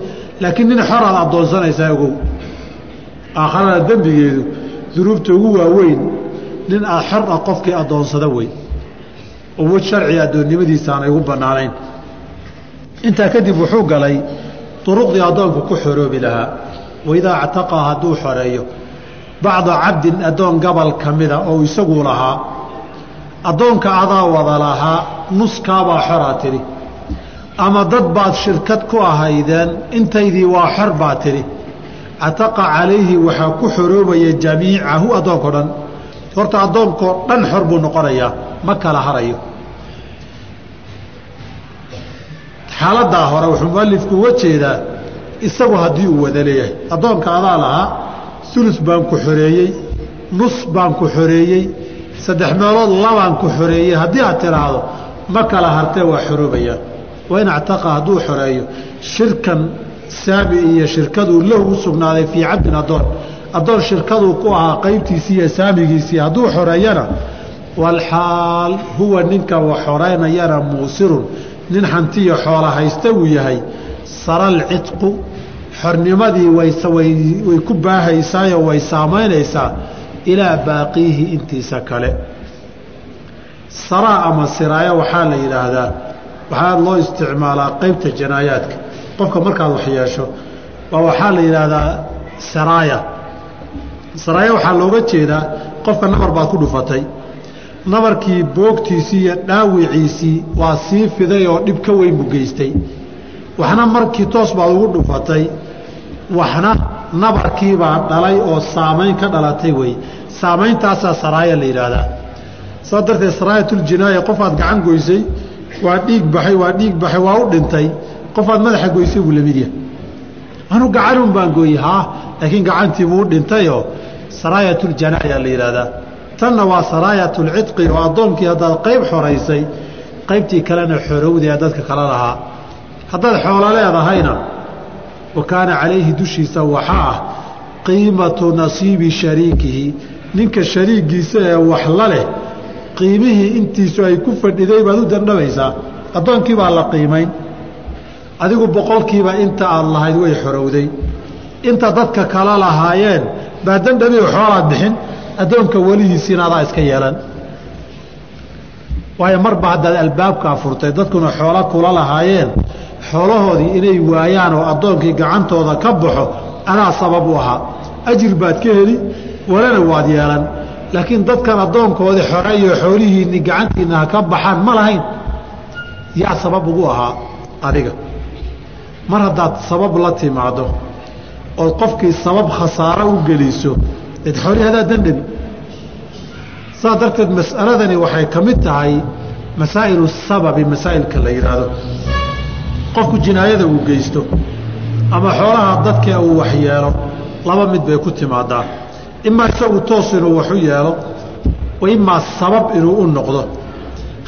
Laakiin nin xoraad addoonsanaysaa ogow. Aakharana dembigeedu dunuubta ugu waaweyn nin aad xor ah qofkii addoonsada wey oo waj sharciga addoonnimadiisa aanay ugu bannaanayn intaa kadib wuxuu galay duruqdii addoonku ku xoroobi lahaa. Waidaa actaqaa hadduu xoreeyo bacda cabdin addoon gabal ka mida oo isagu lahaa addoonka adaa wada lahaa nuskaabaa xoraa tidhi. Ama dad baad shirkad ku ahaydeen intaydii waa xor baa tidhi. Cataqa calayhi waxaa ku xoroobaya jamiicahu addoonkao dhan. Horta addoonkao dhan xor buu noqonayaa ma kala harayo xaaladdaa hore wuxuu mualifku uga jeedaa isagu haddii uu wada leeyahay. Addoonka adaa lahaa ulus baan ku xoreeyey nus baan ku xoreeyey saddex meelood labaan ku xoreeyey. Haddii aad tidhaahdo ma kala hartee waa xoroobayaan waa in actaqa hadduu xoreeyo shirkan saami iyo shirkaduu lahu u sugnaaday fii cabdin addoon. Addoon shirkaduu ku ahaa qaybtiisii iyo saamigiisii. Hadduu xoreeyana walxaal huwa ninka wax xoreynayana muusirun nin hantiyo xoola haysta uu yahay saral cidqu xornimadii way ku baahaysaayo way saamaynaysaa ilaa baaqiihi intiisa kale. Saraa ama siraaya waxaa la yidhaahdaa waxaa loo isticmaalaa qeybta janaayaadka. Qofka markaad wax yeesho waa waxaa la yidhaahdaa saraaya saraaya waxaa looga jeedaa qofka nabar baad ku dhufatay nabarkii boogtiisii iyo dhaawiciisii waa sii fiday oo dhib ka weyn buu geystay. Waxna markii toos baad ugu dhufatay waxna nabarkiibaa dhalay oo saamayn ka dhalatay wey saameyntaasaa saraaya la yidhaahdaa. Saa darteed saraayatul-jinaaya qofaad gacan goysay waa dhiig baxay waa dhiig baxay waa u dhintay. Qofaad madaxa goysay buu la mid yahay. Anu gacanun baan gooyey haa laakiin gacantiibuu u dhintayoo? Saraayatul-janaaya la yidhaahdaa tanna waa saraayatul-cidqi oo addoonkii haddaad qayb xoraysay qaybtii kalena xorowdee dadka kala lahaa. Haddaad xoolo leedahayna wa kaana calayhi dushiisa waxaa ah qiimatu nasiibi shariikihi. Ninka shariigiisa ee wax la leh qiimihii intiisu ay ku fadhiday baad u dandhabaysaa addoonkii baa la qiimayn adigu boqolkiiba inta aad lahayd way xorowday. Inta dadka kala lahaayeen baa dandhabi xoolaad bixin addoonka welihiisiina adaa iska yeelan. Waayo marba haddaad albaabkaa furtay dadkuna xoolo kula lahaayeen. Xoolahoodii inay waayaan oo addoonkii gacantooda ka baxo adaa sabab u ahaa. Ajir baad ka heli walana waad yeelan. Laakiin dadkan addoonkoodii xoreeyo xoolihiinni gacantiinna ha ka baxaan ma lahayn. Yaa sabab ugu ahaa adiga. Mar haddaad sabab la timaaddo ood qofkii sabab khasaaro u geliso hadaa dandhabi saa darteed mas'aladani waxay ka mid tahay masaa'ilu sababi masaa'ilka la yidhaahdo qofku jinaayada uu geysto ama xoolaha dadka uu waxyeelo laba mid bay ku timaadaa. Imaa isagu toos inuu waxu yeelo wa imaa sabab inuu u noqdo.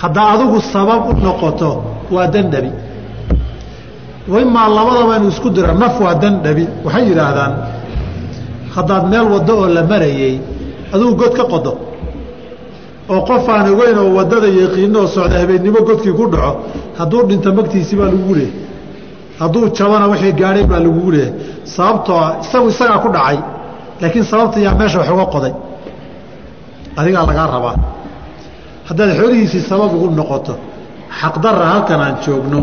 Haddaa adigu sabab u noqoto waa dandhabi wa imaa labadaba inuu isku diro naf waa dandhabi waxay yidhaahdaan haddaad meel waddo oo la marayey adigu god ka qodo. Oo qof aan ogeyn oo waddada yaqiino oo socda habeennimo godkii ku dhaco hadduu dhinto magtiisi baa lagugu leehay hadduu jabana wixii gaadhay baa lagugu leehay sababtoo isagu isagaa ku dhacay laakiin sababta yaa meesha wax uga qoday. Adigaa lagaa rabaa. Haddaad xoolihiisii sabab ugu noqoto xaqdarra halkan aan joogno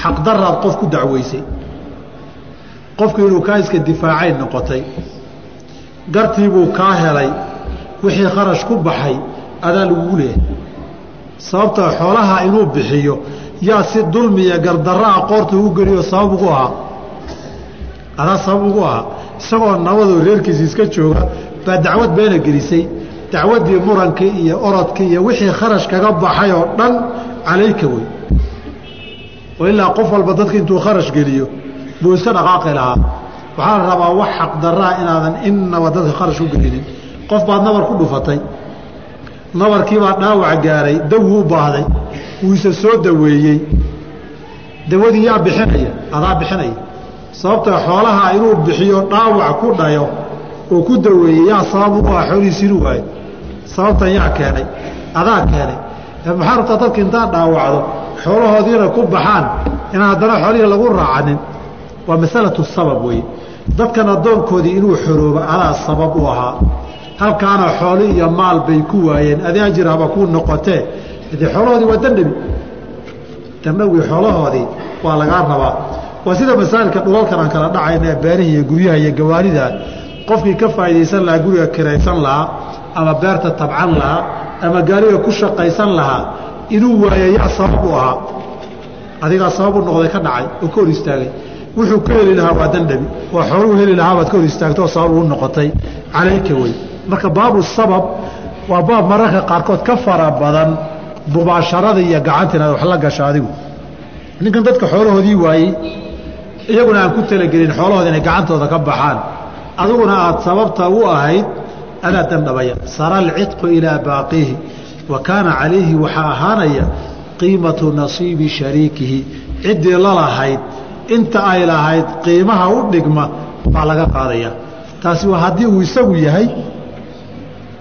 xaqdaraad qof ku dacweysay qofku inuu kaa iska difaacay noqotay. Gartiibuu kaa helay. Wixii kharash ku baxay adaa lagugu leehay sababtoo xoolaha inuu bixiyo yaa si dulmiya gardarraa qoorta ugu geliyo sabab ugu ahaa. Adaa sabab ugu ahaa. Isagoo nabadoo reerkiisa iska jooga baa dacwad beena gelisay. Dacwaddii murankii iyo orodkii iyo wixii kharash kaga baxay oo dhan calayka wey. Oo ilaa qof walba dadka intuu kharash geliyo buu iska dhaqaaqi lahaa waxaa la rabaa wax xaqdaraa inaadan innaba dadka kharash u gelinin. Qof baad nabar ku dhufatay. Nabarkiibaa dhaawac gaaray dawuu u baahday wuu soo daweeyey. Dawadii yaa bixinaya adaa bixinaya. Sababta xoolaha inuu bixiyo dhaawac ku dhayo oo ku daweeyey yaa sabab u ah xoolihiisi inuu waayo. Sababtan yaa keenay adaa keenay. Maxaa rabtaa dadka intaad dhaawacdo xoolahoodiina ku baxaan inaan haddana xoolihii lagu raacanin waa masalatu sabab weeye dadkan addoonkoodii inuu xoroobo adaa sabab u ahaa. Halkaana xooli iyo maal bay ku waayeen. Adi ajir kuu noqotee dee xoolahoodii waa dandhabi dandhawii xoolahoodii waa lagaa rabaa. Waa sida masaa'ilka dhulalkan aan kala dhacayna ee beerihii iyo guryaha iyo gawaarida. Qofkii ka faa'iidaysan lahaa guriga kiraysan lahaa ama beerta tabcan lahaa ama gaariga ku shaqaysan lahaa inuu waayo yaa sabab u ahaa. Adigaa sabab u noqday ka dhacay oo ka hor istaagay wuxuu ka heli lahaa waa dandhabi waa xooluhu heli lahaa baad ka hor istaagtay oo sabab uu noqotay. Calayka wey marka baabu sabab waa baab mararka qaarkood ka fara badan mubaasharada iyo gacanta inaad wax la gasho adigu. Ninkan dadka xoolahoodii waayey iyaguna aan ku talagelin xoolahooda inay gacantooda ka baxaan. Adiguna aad sababta u ahayd adaa dandhabaya sara alcidqu ilaa baaqihi wa kaana calayhi waxaa ahaanaya qiimatu nasiibi shariikihi. Ciddii lalahayd inta ay lahayd qiimaha u dhigma baa laga qaadaya. Taasi waa haddii uu isagu yahay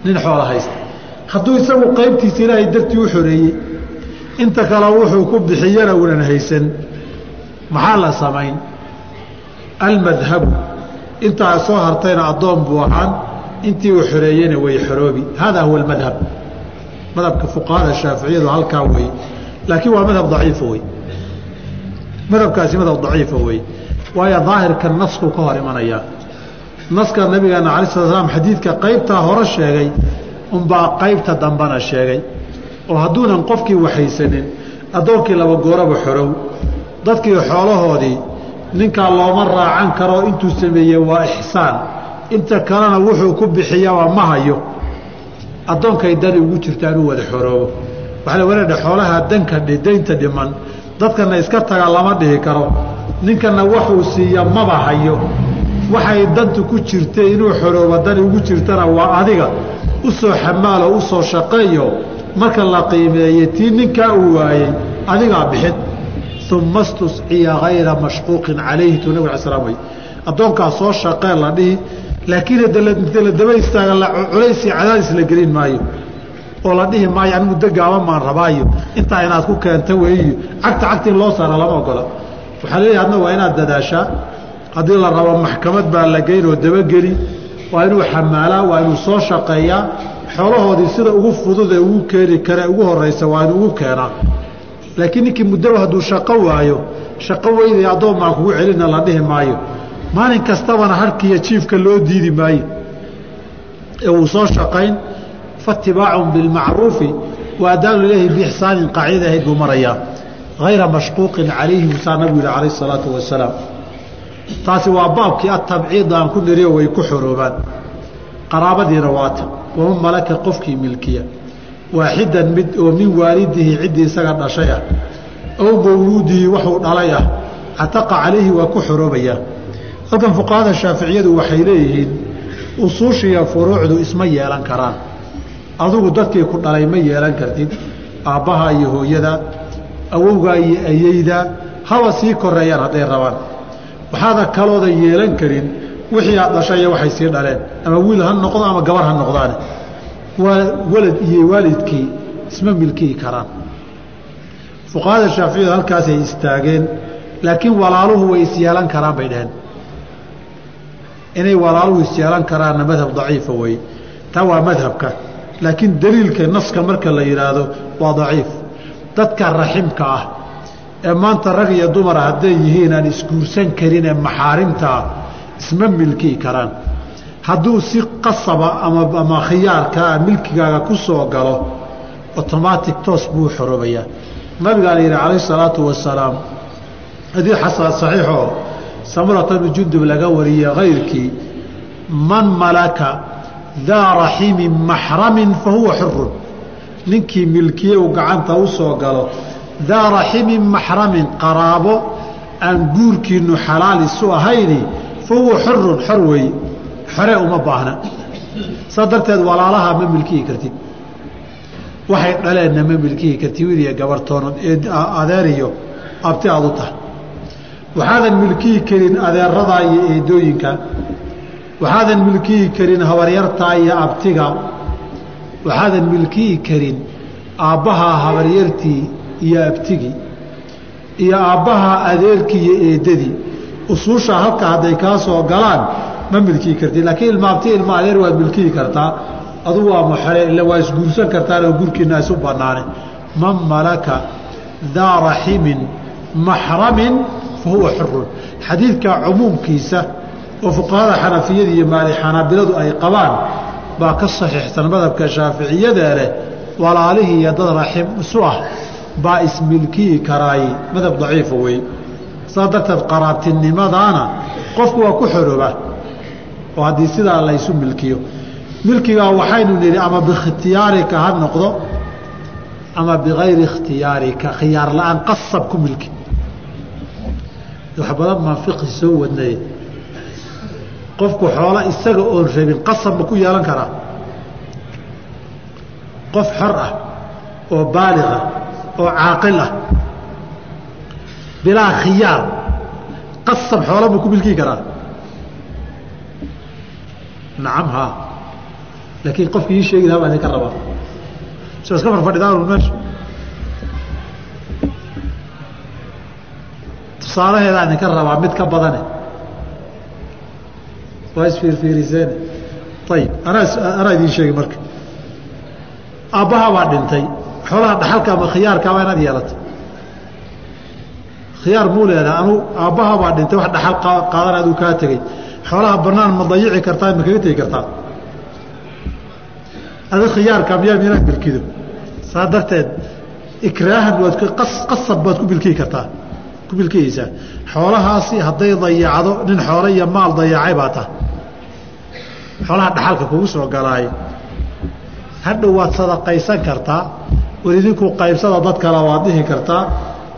nin xoola haysta. Hadduu isagu qaybtiisa ilaahay dartii u xoreeyey inta kale wuxuu ku bixiyana unan haysan. Maxaa la samayn? Almadhabu intaa soo hartayna addoon buu ahaan intii uu xoreeyeyna way xoroobi. Hada huwa almadhab madhabka fuqahada shaaficiyadu halkaa wey laakiin waa madhab daciifa wey madhabkaasi madhab daciifa wey waayo daahirka nasku ka hor imanayaa naska nabigeena alai sala slam xadiidka qaybtaa hore sheegay unbaa qaybta dambana sheegay. Oo hadduunan qofkii waxaysanin addoonkii laba gooraba xorow dadkii xoolahoodii ninkaa looma raacan karo intuu sameeyey waa ixsaan. Inta kalena wuxuu ku bixiyaba ma hayo. Addoonkay dani ugu jirta inuu wada xoroobo. Waxaa la wanaadha xoolaha danka daynta dhiman dadkana iska taga lama dhihi karo. Ninkana waxuu siiya maba hayo. Waxay dantu ku jirtay inuu xoroobo dani ugu jirtana waa adiga. U soo xamaalo u soo shaqeeyo. Marka la qiimeeye tii ninkaa uu waayey adigaa bixin uma stusciya hayra mashquuqin calayhi tuu nabig ala slam wey addoonkaa soo shaqee la dhihi laakiin inta la daba istaaga culays iyo cadaadis la gelin maayo oo la dhihi maayo an muddo gaaban maan rabaayo. Intaa inaad ku keenta weyiyo cagta cagta loo saara lama ogola. Waxaa leeyahay adna waa inaad dadaashaa. Haddii la rabo maxkamad baa la geyn oo dabageli waa inuu xamaalaa waa inuu soo shaqeeyaa. Xoolahoodii sida ugu fudud ee ugu keeni kare ugu horeysa waa inuu ugu keenaa. Laakiin ninkii muddaba hadduu shaqo waayo shaqo weyday addoon baan kugu celina la dhihi maayo. Maalin kastabana harkiiyo jiifka loo diidi maayo. Ee uu soo shaqayn faatibaacun bilmacruufi wa adaanu ilaahi biixsaanin qaacida ahayd buu marayaa hayra mashquuqin calayhim saa nabigu yihi calayh isalaatu wasalaam taasi waa baabkii atabciid aan ku niriyo way ku xoroobaan qaraabadiina waata waman malaka qofkii milkiya waaxidan mid oo min waalidihi ciddii isaga dhashay ah ow mawluudihi waxuu dhalay ah cataqa calayhi waa ku xoroobayaa halkan fuqahada shaaficiyadu waxay leeyihiin usuushiiyo furuucdu isma yeelan karaan adugu dadkii ku dhalay ma yeelan kartid. Aabbaha iyo hooyada awowgaa iyo ayeyda haba sii koreeyaan hadday rabaan. Waxaada kaloodan yeelan karin wixii aad dhashaya waxay sii dhaleen. Ama wiil ha noqdo ama gabar ha noqdaane. Waa walad iyo waalidkii isma milkiyi karaan. Fuqahada shaaficiyadu halkaasay istaageen laakiin walaaluhu way isyeelan karaan bay dhaheen. Inay walaaluhu isyeelan karaanna madhab daciifa wey taa waa madhabka laakiin daliilka naska marka la yidhaahdo waa daciif. Dadka raximka ah ee maanta rag iyo dumara hadday yihiin aan isguursan karin ee maxaarimtaa isma milkii karaan. Hadduu si qasaba ama khiyaarkaa milkigaaga ku soo galo otomaatic toos buu xoroobayaa nabigaana yidhi calayh salaatu wasalaam haddii xasan saxiixoo samurata bnu jundub laga wariyey kayrkii man malaka daa raximin maxramin fa huwa xurun ninkii milkiye gacanta u galo daa raximin maxramin qaraabo aan guurkiinu xalaal isu ahayni fa huwa xurun xor weeye xore uma baahna saa darteed walaalaha ma milkihi kartid waxay dhaleenna ma milkihi kartid wiil iyo gabartoonan adeer iyo abti aad u tahay waxaadan milkihi karin adeeradaa iyo eedooyinka waxaadan milkihi karin habaryartaa iyo abtiga waxaadan milkihi karin aabbahaa habaryartii iyo abtigii iyo aabbahaa adeerkii iyo eedadii usuusha halka hadday kaa soo galaan ma milkihi kartid laakiin ilma abti ilma adeer waad milkihi kartaa adugu waa muxore ila waa isguursan kartaanoo gurkiina isu bannaane man malaka daa raximin maxramin fa xurun xadiidka cumuumkiisa oo fuqahada xanafiyada iyo maali xanaabiladu ay qabaan baa ka saxiixsan madhabka shaaficiyada leh walaalihii iyo dad raxim isu ah baa ismilkiyi karaay madhab daciifa wey saa darteed qaraabtinimadaana qofku waa ku xorooba oo haddii sidaa laysu milkiyo. Milkigaa waxaynu nidhi ama biikhtiyaarika ha noqdo ama bikayri ikhtiyaarika. Khiyaar la'aan qasab ku milki. Wax badan baan fiqhi soo wadnay qofku xoolo isaga oon rabin qasab ma ku yeelan karaa? Qof xor ah oo baaliq ah oo caaqil ah bilaa khiyaar qasab xoola ma ku milkii karaa? Nacam haa. Laakiin qofkii ii sheegi lahaa baa idinka rabaa. Soo iska farfadhidaan meesha. Tusaalaheedaa idinka rabaa mid ka badane waa isfiirfiiriseene ayib anaa anaa idiin sheegi marka. Aabbaha baa dhintay. Xoolaha dhaxalka ama khiyaarkaaba inaad yeelato. Khiyaar muu leedaha anu aabbaha baa dhintay wax dhaxal qaadan aduu kaa tegey xoolaha banaan ma dayici kartaa ma kaga tegi kartaa? Adi khiyaarka miyaa miinaad milkido saa darteed ikraahan waad qasab baad ku milkiyi kartaa ku milkiyeysaa xoolahaasi hadday dayacdo nin xoolo iyo maal dayacay baa taha xoolaha dhaxalka kugu soo galaay hadhow waad sadaqaysan kartaa war idinku qaybsada dad kale waad dhihi kartaa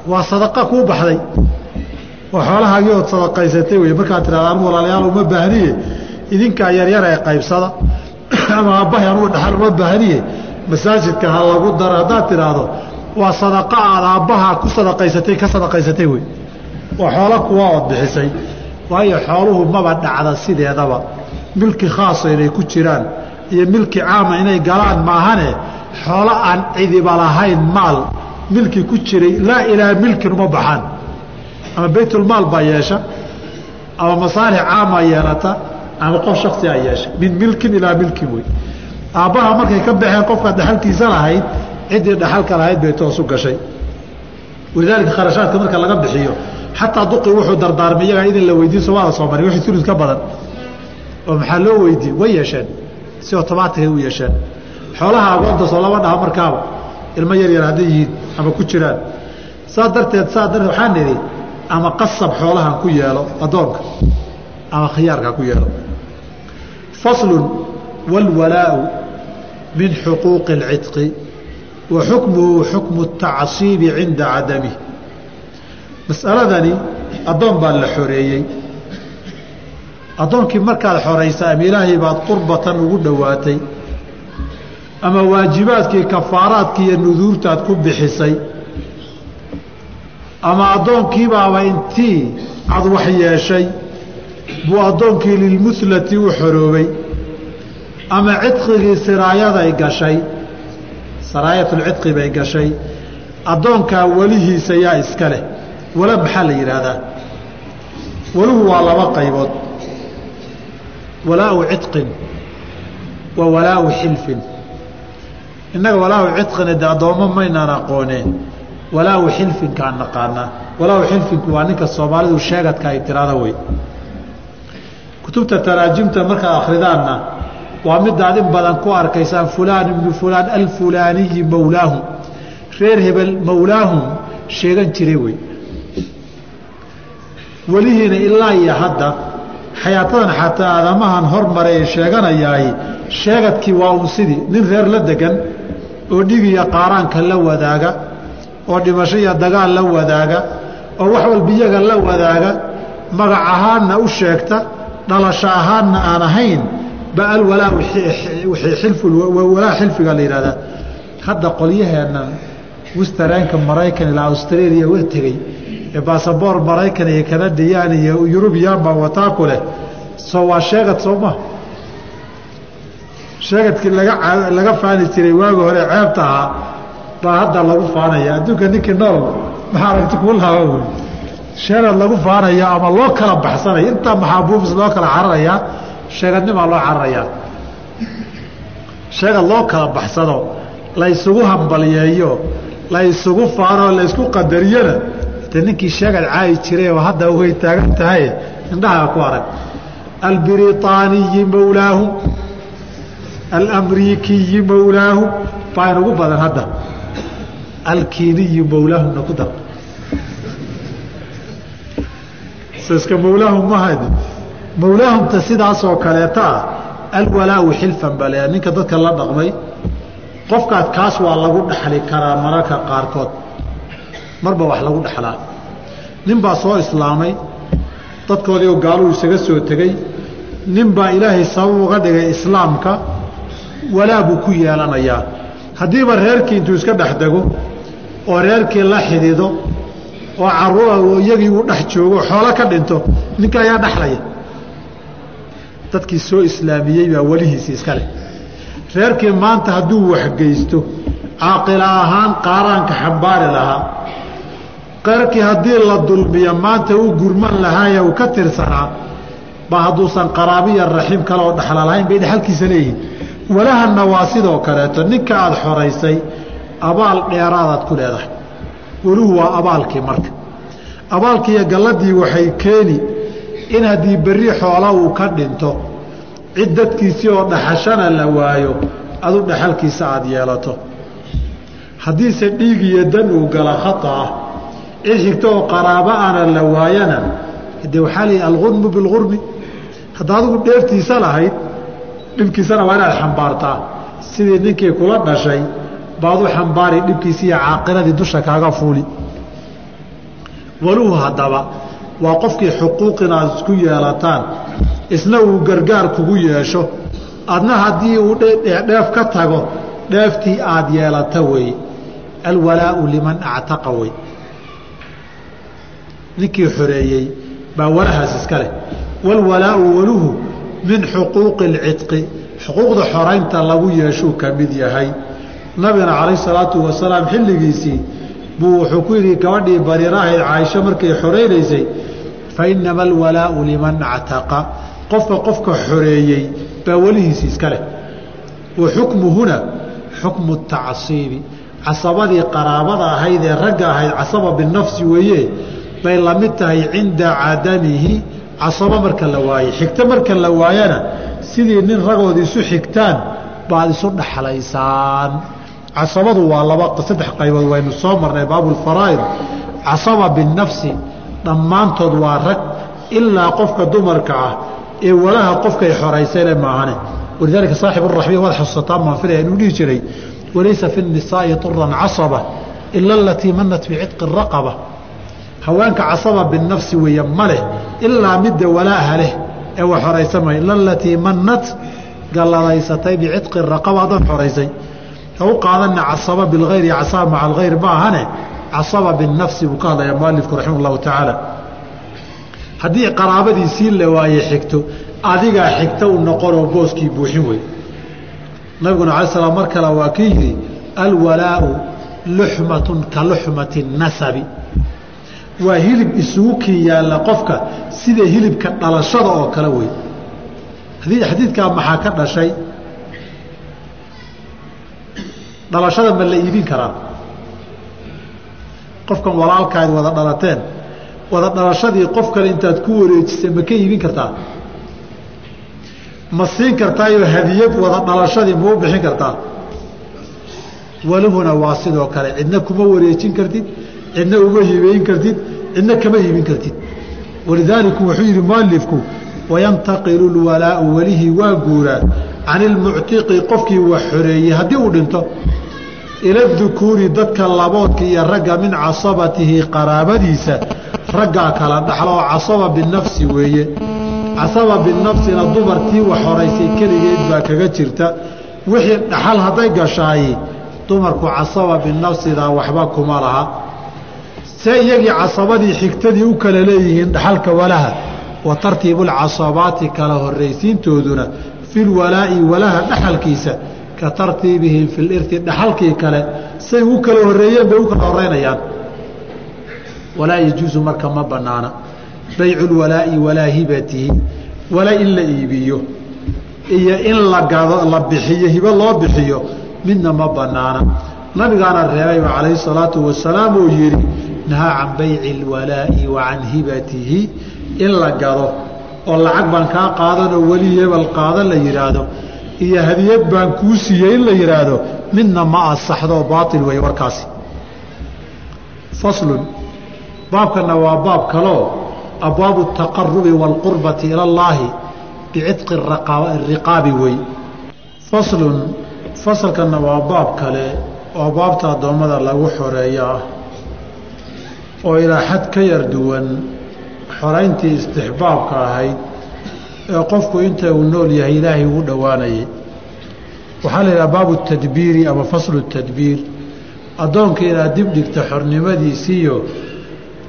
waa sadaqa kuu baxday. Waa xoolahaagii ood sadaqaysatay wey markaad tidhahda anugu walaalayaal uma baahniye idinkaa yaryar ee qaybsada. Ama aabbahay anugu dhaxal uma baahniye masaajidka ha lagu daro. Haddaad tidhaahdo waa sadaqa aad aabbahaa ku sadaqaysatay ka sadaqaysatay wey. Waa xoolo kuwa ood bixisay waayo xooluhu maba dhacda sideedaba. Milki khaasa inay ku jiraan iyo milki caama inay galaan maahane xoolo aan cidiba lahayn maal milki ku jiray laa ilaa milkin uma baxaan. Ama baytulmaal baa yeesha ama masaalix caama yeelata ama qof shaksi a yeesha. Min milkin ilaa milkin wey. Aabbaha markay ka baxeen qofkaad dhaxalkiisa lahayd ciddii dhaxalka lahayd bay toosu gashay. Walidaalika kharashaadka marka laga bixiyo xataa duqi wuxuu dardaarmay iyagaa idin la weydiin somaada soo wixii ulud ka badan oo maxaa loo weydiin way yeesheen. Si otomaatigay u yeesheen. Xoolaha agoonta soo lama dhaha markaaba ilmo yar yar hadday yihiin ama ku jiraan. Saa darteed saa darteed waxaan nidhi ama qasab xoolahan ku yeelo addoonka ama khiyaarka ku yeelo. Faslun wاlwalaau min xuquuqi اlcidqi wa xukmuhu xukmu الtacsiibi cinda cadamih masaladani addoon baa la xoreeyey addoonkii markaad xoraysa ama ilaahay baad qurbatan ugu dhowaatay ama waajibaadkii kafaaraadkii iyo nuduurtaad ku bixisay ama addoonkiibaaba intii ad wax yeeshay buu addoonkii lilmuhlati u xoroobay ama cidqigii siraayaday gashay saraayatulcidqi bay gashay. Addoonkaa welihiisa yaa iska leh. Wala maxaa la yidhaahdaa? Waluhu waa laba qaybood. Walaau cidqin wa walaau xilfin. Innaga walaau cidqina de addoommo maynaan aqooneen walaau xilfinkaan naqaanaa walaau xilfinku waa ninka soomaalidu sheegadka ay tiraada wey kutubta taraajimta markaad akhridaanna waa midaad in badan ku arkaysaan fulaan ibnu fulaan alfulaaniyi mawlaahum reer hebel mawlaahum sheegan jiray wey. Welihiina ilaa iyo hadda xayaatadan xataa aadamahan hormaray ee sheeganayaay sheegadkii waa un sidii nin reer la degan oo dhigiya qaaraanka la wadaaga oo dhimasho iyo dagaal la wadaaga oo wax walba iyaga la wadaaga magac ahaanna u sheegta dhalasho ahaanna aan ahayn ba alwalaa walaa xilfiga la yidhahdaa hadda qolyaheennan wistereenka maraykan ilaa australia wa tegey. Ee basaboor maraykan iyo kanadiyaan iyo yurubiyaanba wataa ku leh. Soo waa sheegad soo ma. Sheegadkii laga laga faani jiray waagi hore ceebta ahaa baa hadda lagu faanaya. Adduunka ninkii nool maxaa aragti kuu laaba sheegad lagu faanayo ama loo kala baxsanaya. Intaa maxaabuubis loo kala cararayaa sheegadnimaa loo cararayaa sheegad loo kala baxsado la ysugu hambalyeeyo la ysugu faanoo la ysku qadariyona de ninkii sheegad caayi jiray oo hadda way taagan tahay indhahaa ku arag. Albiritaaniyi mawlaahu alamriikiyi mawlaahu baa inugu badan hadda. Alkiiniyi mawlaahuna ku dar. Iska mawlaahum mahad mawlaahumta sidaasoo kaleeta ah alwalaau xilfan bale ninka dadka la dhaqmay qofkaas kaas waa lagu dhaxli karaa mararka qaarkood. Marba wax lagu dhaxlaa. Nin baa soo islaamay dadkoodii oo gaaluu isaga soo tegey nin baa ilaahay sabab uga dhigay islaamka walaa buu ku yeelanayaa. Haddiiba reerkii intuu iska dhex dego oo reerkii la xidido oo caruura iyagii uu dhex joogo xoolo ka dhinto ninka ayaa dhexlaya dadkii soo islaamiyey baa welihiisii iska leh. Reerkii maanta hadduu waxgeysto caaqila ahaan qaaraanka xambaari lahaa. Reerkii haddii la dulmiyo maanta u gurman lahaaye uu ka tirsanaa ba hadduusan qaraabiya raxiim kale oo dhexla lahayn bay dhexalkiisa leeyihiin walahanna waa sidoo kaleeto ninka aada xoraysay abaal dheeraadaad ku leedahay. Weluhu waa abaalkii marka. Abaalkiiyo galladii waxay keeni in haddii berri xoola uu ka dhinto cid dadkiisii oo dhaxashana la waayo adu dhaxalkiisa aada yeelato. Haddiise dhiig iyo dan uu gala khata ah cid xigto oo qaraabo ana la waayana de waxaa layihi algunmu bilgurmi hadda adigu dheeftiisa lahayd dhibkiisana waa inaad xambaartaa. Sidii ninkii kula dhashay baad u xambaari dhibkiisi iyo caaqiladii dusha kaaga fuuli. Waluhu haddaba waa qofkii xuquuq inaad isku yeelataan. Isna uu gargaar kugu yeesho. Adna haddii uu dheef ka tago dheeftii aad yeelata weeye alwalaau liman actaqa wey. Ninkii xoreeyey baa walahaas iska leh. Walwalaau waluhu min xuquuqi اlcidqi xuquuqda xoraynta lagu yeeshuu ka mid yahay. Nabigana calayh salaatu wasalaam xilligiisii buu wuxuu ku yidhi gabadhii bariirahayd caaisho markay xoraynaysay fa inama alwalaau liman actaqa. Qofka qofka xoreeyey baa welihiisi iska leh. Wa xukmuhuna xukmu tacsiibi casabadii qaraabada ahayd ee ragga ahayd casaba binafsi weeye bay la mid tahay cinda cadamihi casabo marka la waaye xigto marka la waayana sidii nin ragood isu xigtaan baad isu dhaxlaysaan casabadu waa laba saddex qaybood waynu soo marnay baabulfaraa'id casaba binafsi dhammaantood waa rag ilaa qofka dumarka ah ee walaha qofkay xoraysayne maahane walidaalika saaxibu raxbiya waad xususataan baan filaya inuu dhihi jiray walaysa fi nisaa'i turan casaba ila alatii manat bicitqi raqaba. Haweenka casaba binafsi weeye ma leh ilaa midda walaaha leh ee wa xoraysamay ila alatii manat galladaysatay bicitqi raqaba adoon xoraysay u qaadana casaba bilgayri casaba maca algayr ma ahane? Casaba binafsi buu ka hadlayaa mualifku raximah llahu tacaala. Haddii qaraabadiisii la waaye xigto adigaa xigto u noqonoo booskii buuxin wey. Nabiguna alay slam mar kale waa kii yidhi alwalaau luxmatun ka luxmati nasabi. Waa hilib isugu kii yaalla qofka sida hilibka dhalashada oo kale wey. Xadiidkaa maxaa ka dhashay dhalashada ma la iibin karaa qofkan walaalkaad wada dhalateen wada dhalashadii qof kale intaad ku wareejisay ma ka iibin kartaa. Ma siin kartaayoo hadiyad wada dhalashadii ma u bixin kartaa. Waluhuna waa sidoo kale cidna kuma wareejin kartid cidna uma hibeyn kartid cidna kama iibin kartid. Walidaaliku wuxuu yidhi mualifku wayantaqilu lwalaau welihii waa guuraa. Can ilmuctiqi qofkii wax xoreeyey haddii uu dhinto ila dukuuri dadka laboodka iyo ragga min casabatihi qaraabadiisa raggaa kala dhaxla oo casaba binafsi weeye. Casaba binafsina dumartii wax horaysay keligeed baa kaga jirta. Wixii dhaxal hadday gashaay dumarku casaba binafsidaa waxba kuma laha. See iyagii casabadii xigtadii u kala leeyihiin dhaxalka walaha wa tartiibulcasabaati kala horraysiintooduna filwalaa'i walaha dhaxalkiisa ka tartiibihim filirti dhaxalkii kale say u kala horreeyeen bay u kala horeynayaan walaa yajuusu marka ma bannaana. Baycu lwalaa'i walaa hibatihi walaa in la iibiyo. Iyo in la bixiyo hibo loo bixiyo midna ma bannaana. Nabigaana reebayba calayhi salaatu wasalaam uu yidhi nahaa can bayci alwalaa'i wa can hibatihi. In la gado oo lacag baan kaa qaadanoo weli hebel qaadan la yidhaahdo iyo hadiyad baan kuu siiyey in la yidhaahdo midna ma asaxdoo baatil weeye warkaasi. Faslun baabkana waa baab kaloo abwaabu ataqarubi waalqurbati ila allaahi bicitqi riqaabi wey faslun fasalkanna waa baab kale oo baabta addoommada lagu xoreeyo ah oo ilaa xad ka yar duwan xorayntii istixbaabka ahayd ee qofku inta uu nool yahay ilaahay ugu dhowaanayay. Waxaa la yidhaha baabu tadbiiri ama faslu tadbiir. Addoonka inaad dib dhigta xornimadiisiiyo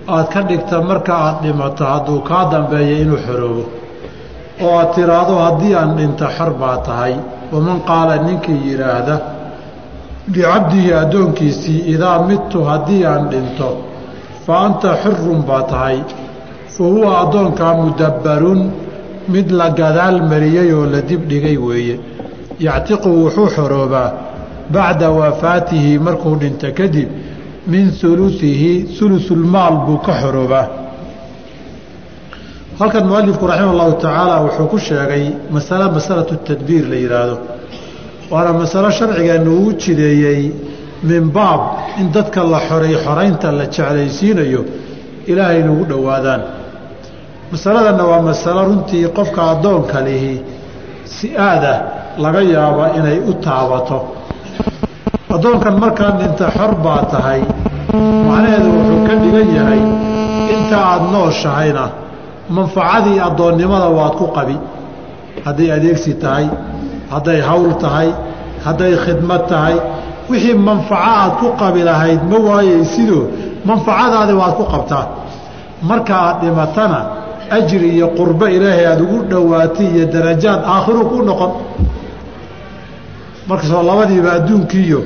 aad ka dhigta marka aad dhimato hadduu kaa dambeeya inuu xoroobo. Oo aad tiraahdo haddii aan dhinta xor baa tahay. Waman qaala ninkii yidhaahda licabdihi addoonkiisii idaa midtu haddii aan dhinto fa anta xurun baa tahay. Fa huwa addoonkaa mudabbarun mid la gadaal mariyey oo la dib dhigay weeye. Yactiqu wuxuu xoroobaa bacda wafaatihi markuu dhinto kadib min uluihi ulusulmaal buu ka xoroobaa. Halkan mualifku raxima allahu tacaala wuxuu ku sheegay masale masalatu tadbiir la yidhaahdo waana masalo sharcigeenu uu jideeyey min baab in dadka la xoray xoraynta la jeclaysiinayo ilaahay inugu dhowaadaan masaladanna waa masalo runtii qofka addoonka lihi si aadah laga yaaba inay u taabato. Addoonkan markaad dhinta xor baa tahay macnaheedu wuxuu ka dhigan yahay inta aada nooshahayna manfacadii addoonnimada waad ku qabi. Hadday adeegsi tahay hadday hawl tahay hadday khidmad tahay wixii manfaco aad ku qabi lahayd ma waayeysidoo manfacadaadi waad ku qabtaa. Marka aad dhimatana ajri iyo qurbo ilaahay aada ugu dhowaatay iyo darajaad aakhiru ku noqon. Markasoo labadiiba adduunkiiyo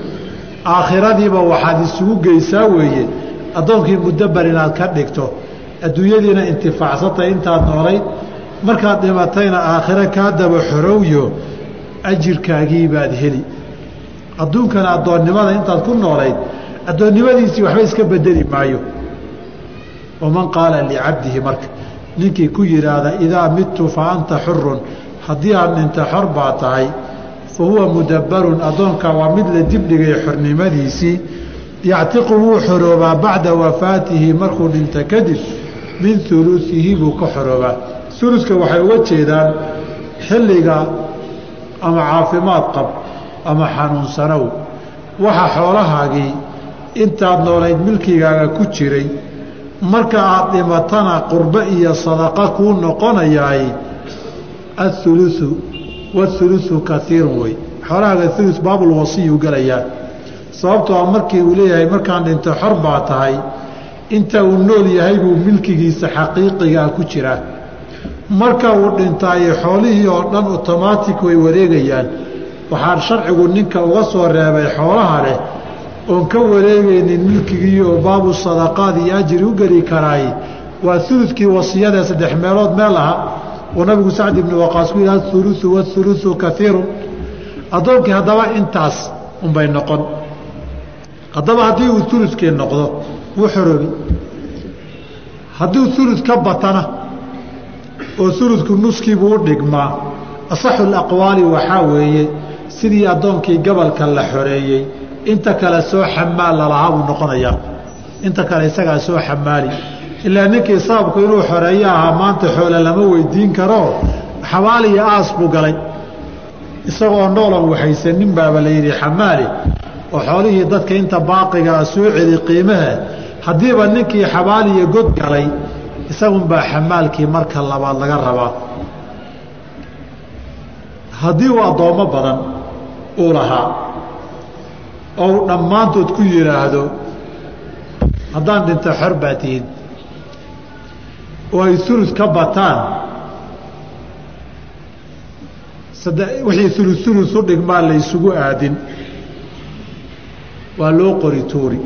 aakhiradiiba waxaad isugu geysaa weeye. Addoonkii mudabbar inaad ka dhigto adduunyadiina intifaacsatay intaad noolayd markaad dhimatayna aakhiro kaa daba xorowyo ajirkaagii baad heli. Adduunkana addoonnimada intaad ku noolayd addoonnimadiisii waxba iska bedeli maayo. Waman qaala licabdihi marka ninkii ku yidhaahda idaa midtu fa anta xurun haddii aad dhinta xor baa tahay fa huwa mudabbarun addoonka waa mid la dibdhigay xornimadiisii. Yactiqu wuu xoroobaa bacda wafaatihi markuu dhinta kadib min uluihi buu ka xoroobaa. Uluska waxay uga jeedaan xilliga ama caafimaad qab ama xanuunsanow waxa xoolahaagii intaad noolayd milkigaaga ku jiray marka aad dhimatana qurbo iyo sadaqa kuu noqonayaay aulusu waulusu kaiirun wey xoolahaaga ulu baabulwasiyuu gelayaa sababtoo a markii uu leeyahay markaan dhinto xor baa tahay inta uu nool yahay buu milkigiisa xaqiiqigaa ku jiraa marka uu dhintaaye xoolihii oo dhan otomaatic way wareegayaan. Waxaan sharcigu ninka uga soo reebay xoolaha leh oon ka wareegaynin milkigii oo baabu sadaqaad iyo ajri u geli karaay waa uludkii wasiyadee saddex meelood meel aha uu nabigu sacd ibni waqaas ku yidhaha ulusu waulusu kaiirun addoonkii haddaba intaas unbay noqon. Haddaba haddii uu uludkii noqdo wuu xoroobi. Hadduu ulud ka batana oo uludku nuskiibuu u dhigmaa asaxu aqwaali waxaa weeye sidii addoonkii gobolka la xoreeyey inta kale soo xamaal lalahaa buu noqonayaa. Inta kale isagaa soo xamaali ilaa ninkii sababku inuu xoreeyo ahaa maanta xoole lama weydiin karo xabaal iyo aas buu galay. Isagoo noolan waxaysanin baaba la yidhi xamaali oo xoolihii dadka inta baaqigaa soo celi qiimaha haddiiba ninkii xabaal iyo god galay isagunbaa xamaalkii marka labaad laga rabaa. Haddii uu addoommo badan uu lahaa oo dhammaantood ku yidhaahdo haddaan dhinto xor baa tihin oo ay ulud ka bataan. Wixii ulud ulud u dhigmaa la aadin. Waa loo qori tuuri.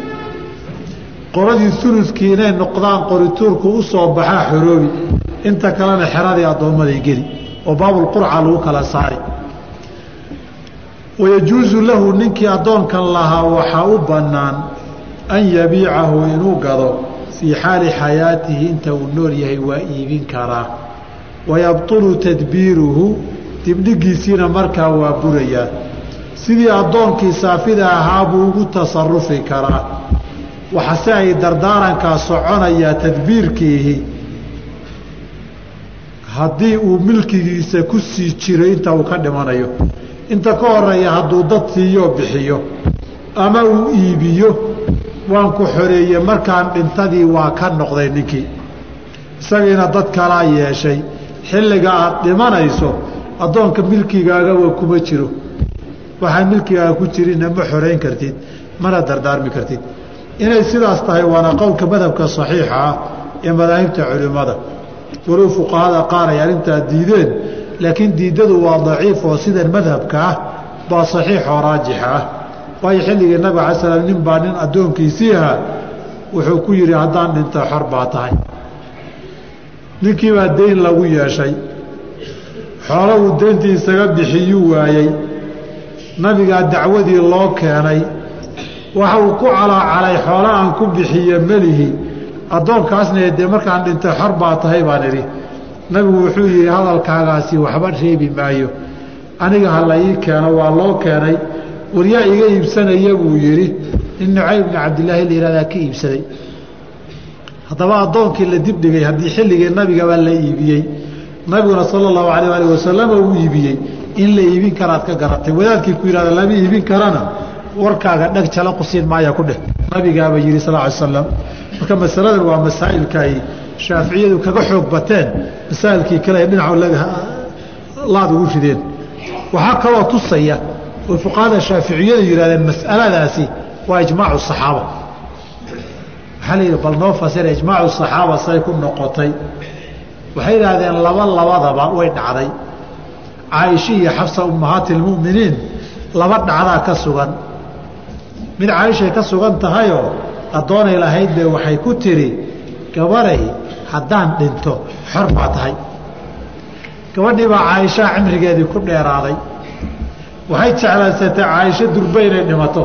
Qoladii uludkii inay noqdaan qorituurku u baxaa xoroobi. Inta kalena xeradii addoommaday geli. Oo baabulqurca lagu kala saari wayajuusu lahu ninkii addoonkan lahaa waxaa u bannaan an yabiicahu inuu gado fii xaali xayaatihi inta uu nool yahay waa iibin karaa. wayabtulu tadbiiruhu dibdhigiisiina markaa waa burayaa sidii addoonkii saafida ahaa buu ugu tasarufi karaa. waxase ay dardaarankaa soconayaa tadbiirkiihi. haddii uu milkigiisa ku sii jiro inta uu ka dhimanayo inta ka horreeya hadduu dad siiyo bixiyo ama uu iibiyo waan ku xoreeye markaan dhintadii waa ka noqday ninkii. Isagiina dad kalaa yeeshay xilliga aad dhimanayso addoonka milkigaaga kuma jiro. Waxaan milkigaaga ku jirinna ma xorayn kartid mana dardaarmi kartid. Inay sidaas tahay waana qowlka madhabka saxiixa ah ee madaahibta culimmada. Walow fuqahada qaar ay arrintaa diideen laakiin diidadu waa daciif oo sidan madhabka ah baa saxiix oo raajixa ah. Waayo xilligii nabig alay slam nin baa nin addoonkiisii ahaa wuxuu ku yidhi haddaan dhinto xor baa tahay. Ninkii baa dayn lagu yeeshay. Xoolo uu dayntii isaga bixiyuu waayey. Nabigaa dacwadii loo keenay. Waxa uu ku calaacalay xoolo aan ku bixiye melihi addoonkaasna dee markaan dhinto xor baa tahay baan idhi nabigu wuxuu yidhi hadalkaagaasi waxba reebi maayo. Aniga ha la ii keeno waa loo keenay. Waryaa iga iibsanaya buu yidhi in nucayb bni cabdilaahi la yihahdaa ka iibsaday. Haddaba addoonkii la dibdhigay haddii xilligii nabigabaa la iibiyey. Nabiguna sala allahu alayh alih wasalama uu iibiyey in la iibin karaad ka garatay. Wadaadkii ku yihahda lama iibin karana. Warkaaga dheg jala qusiin maaya ku dheh. Nabigaaba yihi sal ly slam marka masaladan waa masaa'ilka ay shaaficiyadu kaga xoog bateen masaa'ilkii kale ay dhinaco laad ugu rideen waxaa kaloo tusaya oo fuqahada shaaficiyadu yihahdeen mas'aladaasi waa ijmaacu saxaaba. Waxaa la yidhi? Bal noo fasira ijmaacu saxaaba say ku noqotay. Waxay yidhaahdeen laba labadaba way dhacday. Caaisha iyo xafsa ummahaati lmu'miniin laba dhacdaa ka sugan. Mid caaishay ka sugan tahayoo addoonay lahayd be waxay ku tidhi gabaray haddaan dhinto. Xor baa tahay. Gabadhii baa caaishaa cimrigeedii ku dheeraaday. Waxay jeclaysatay caaisho durba inay dhimato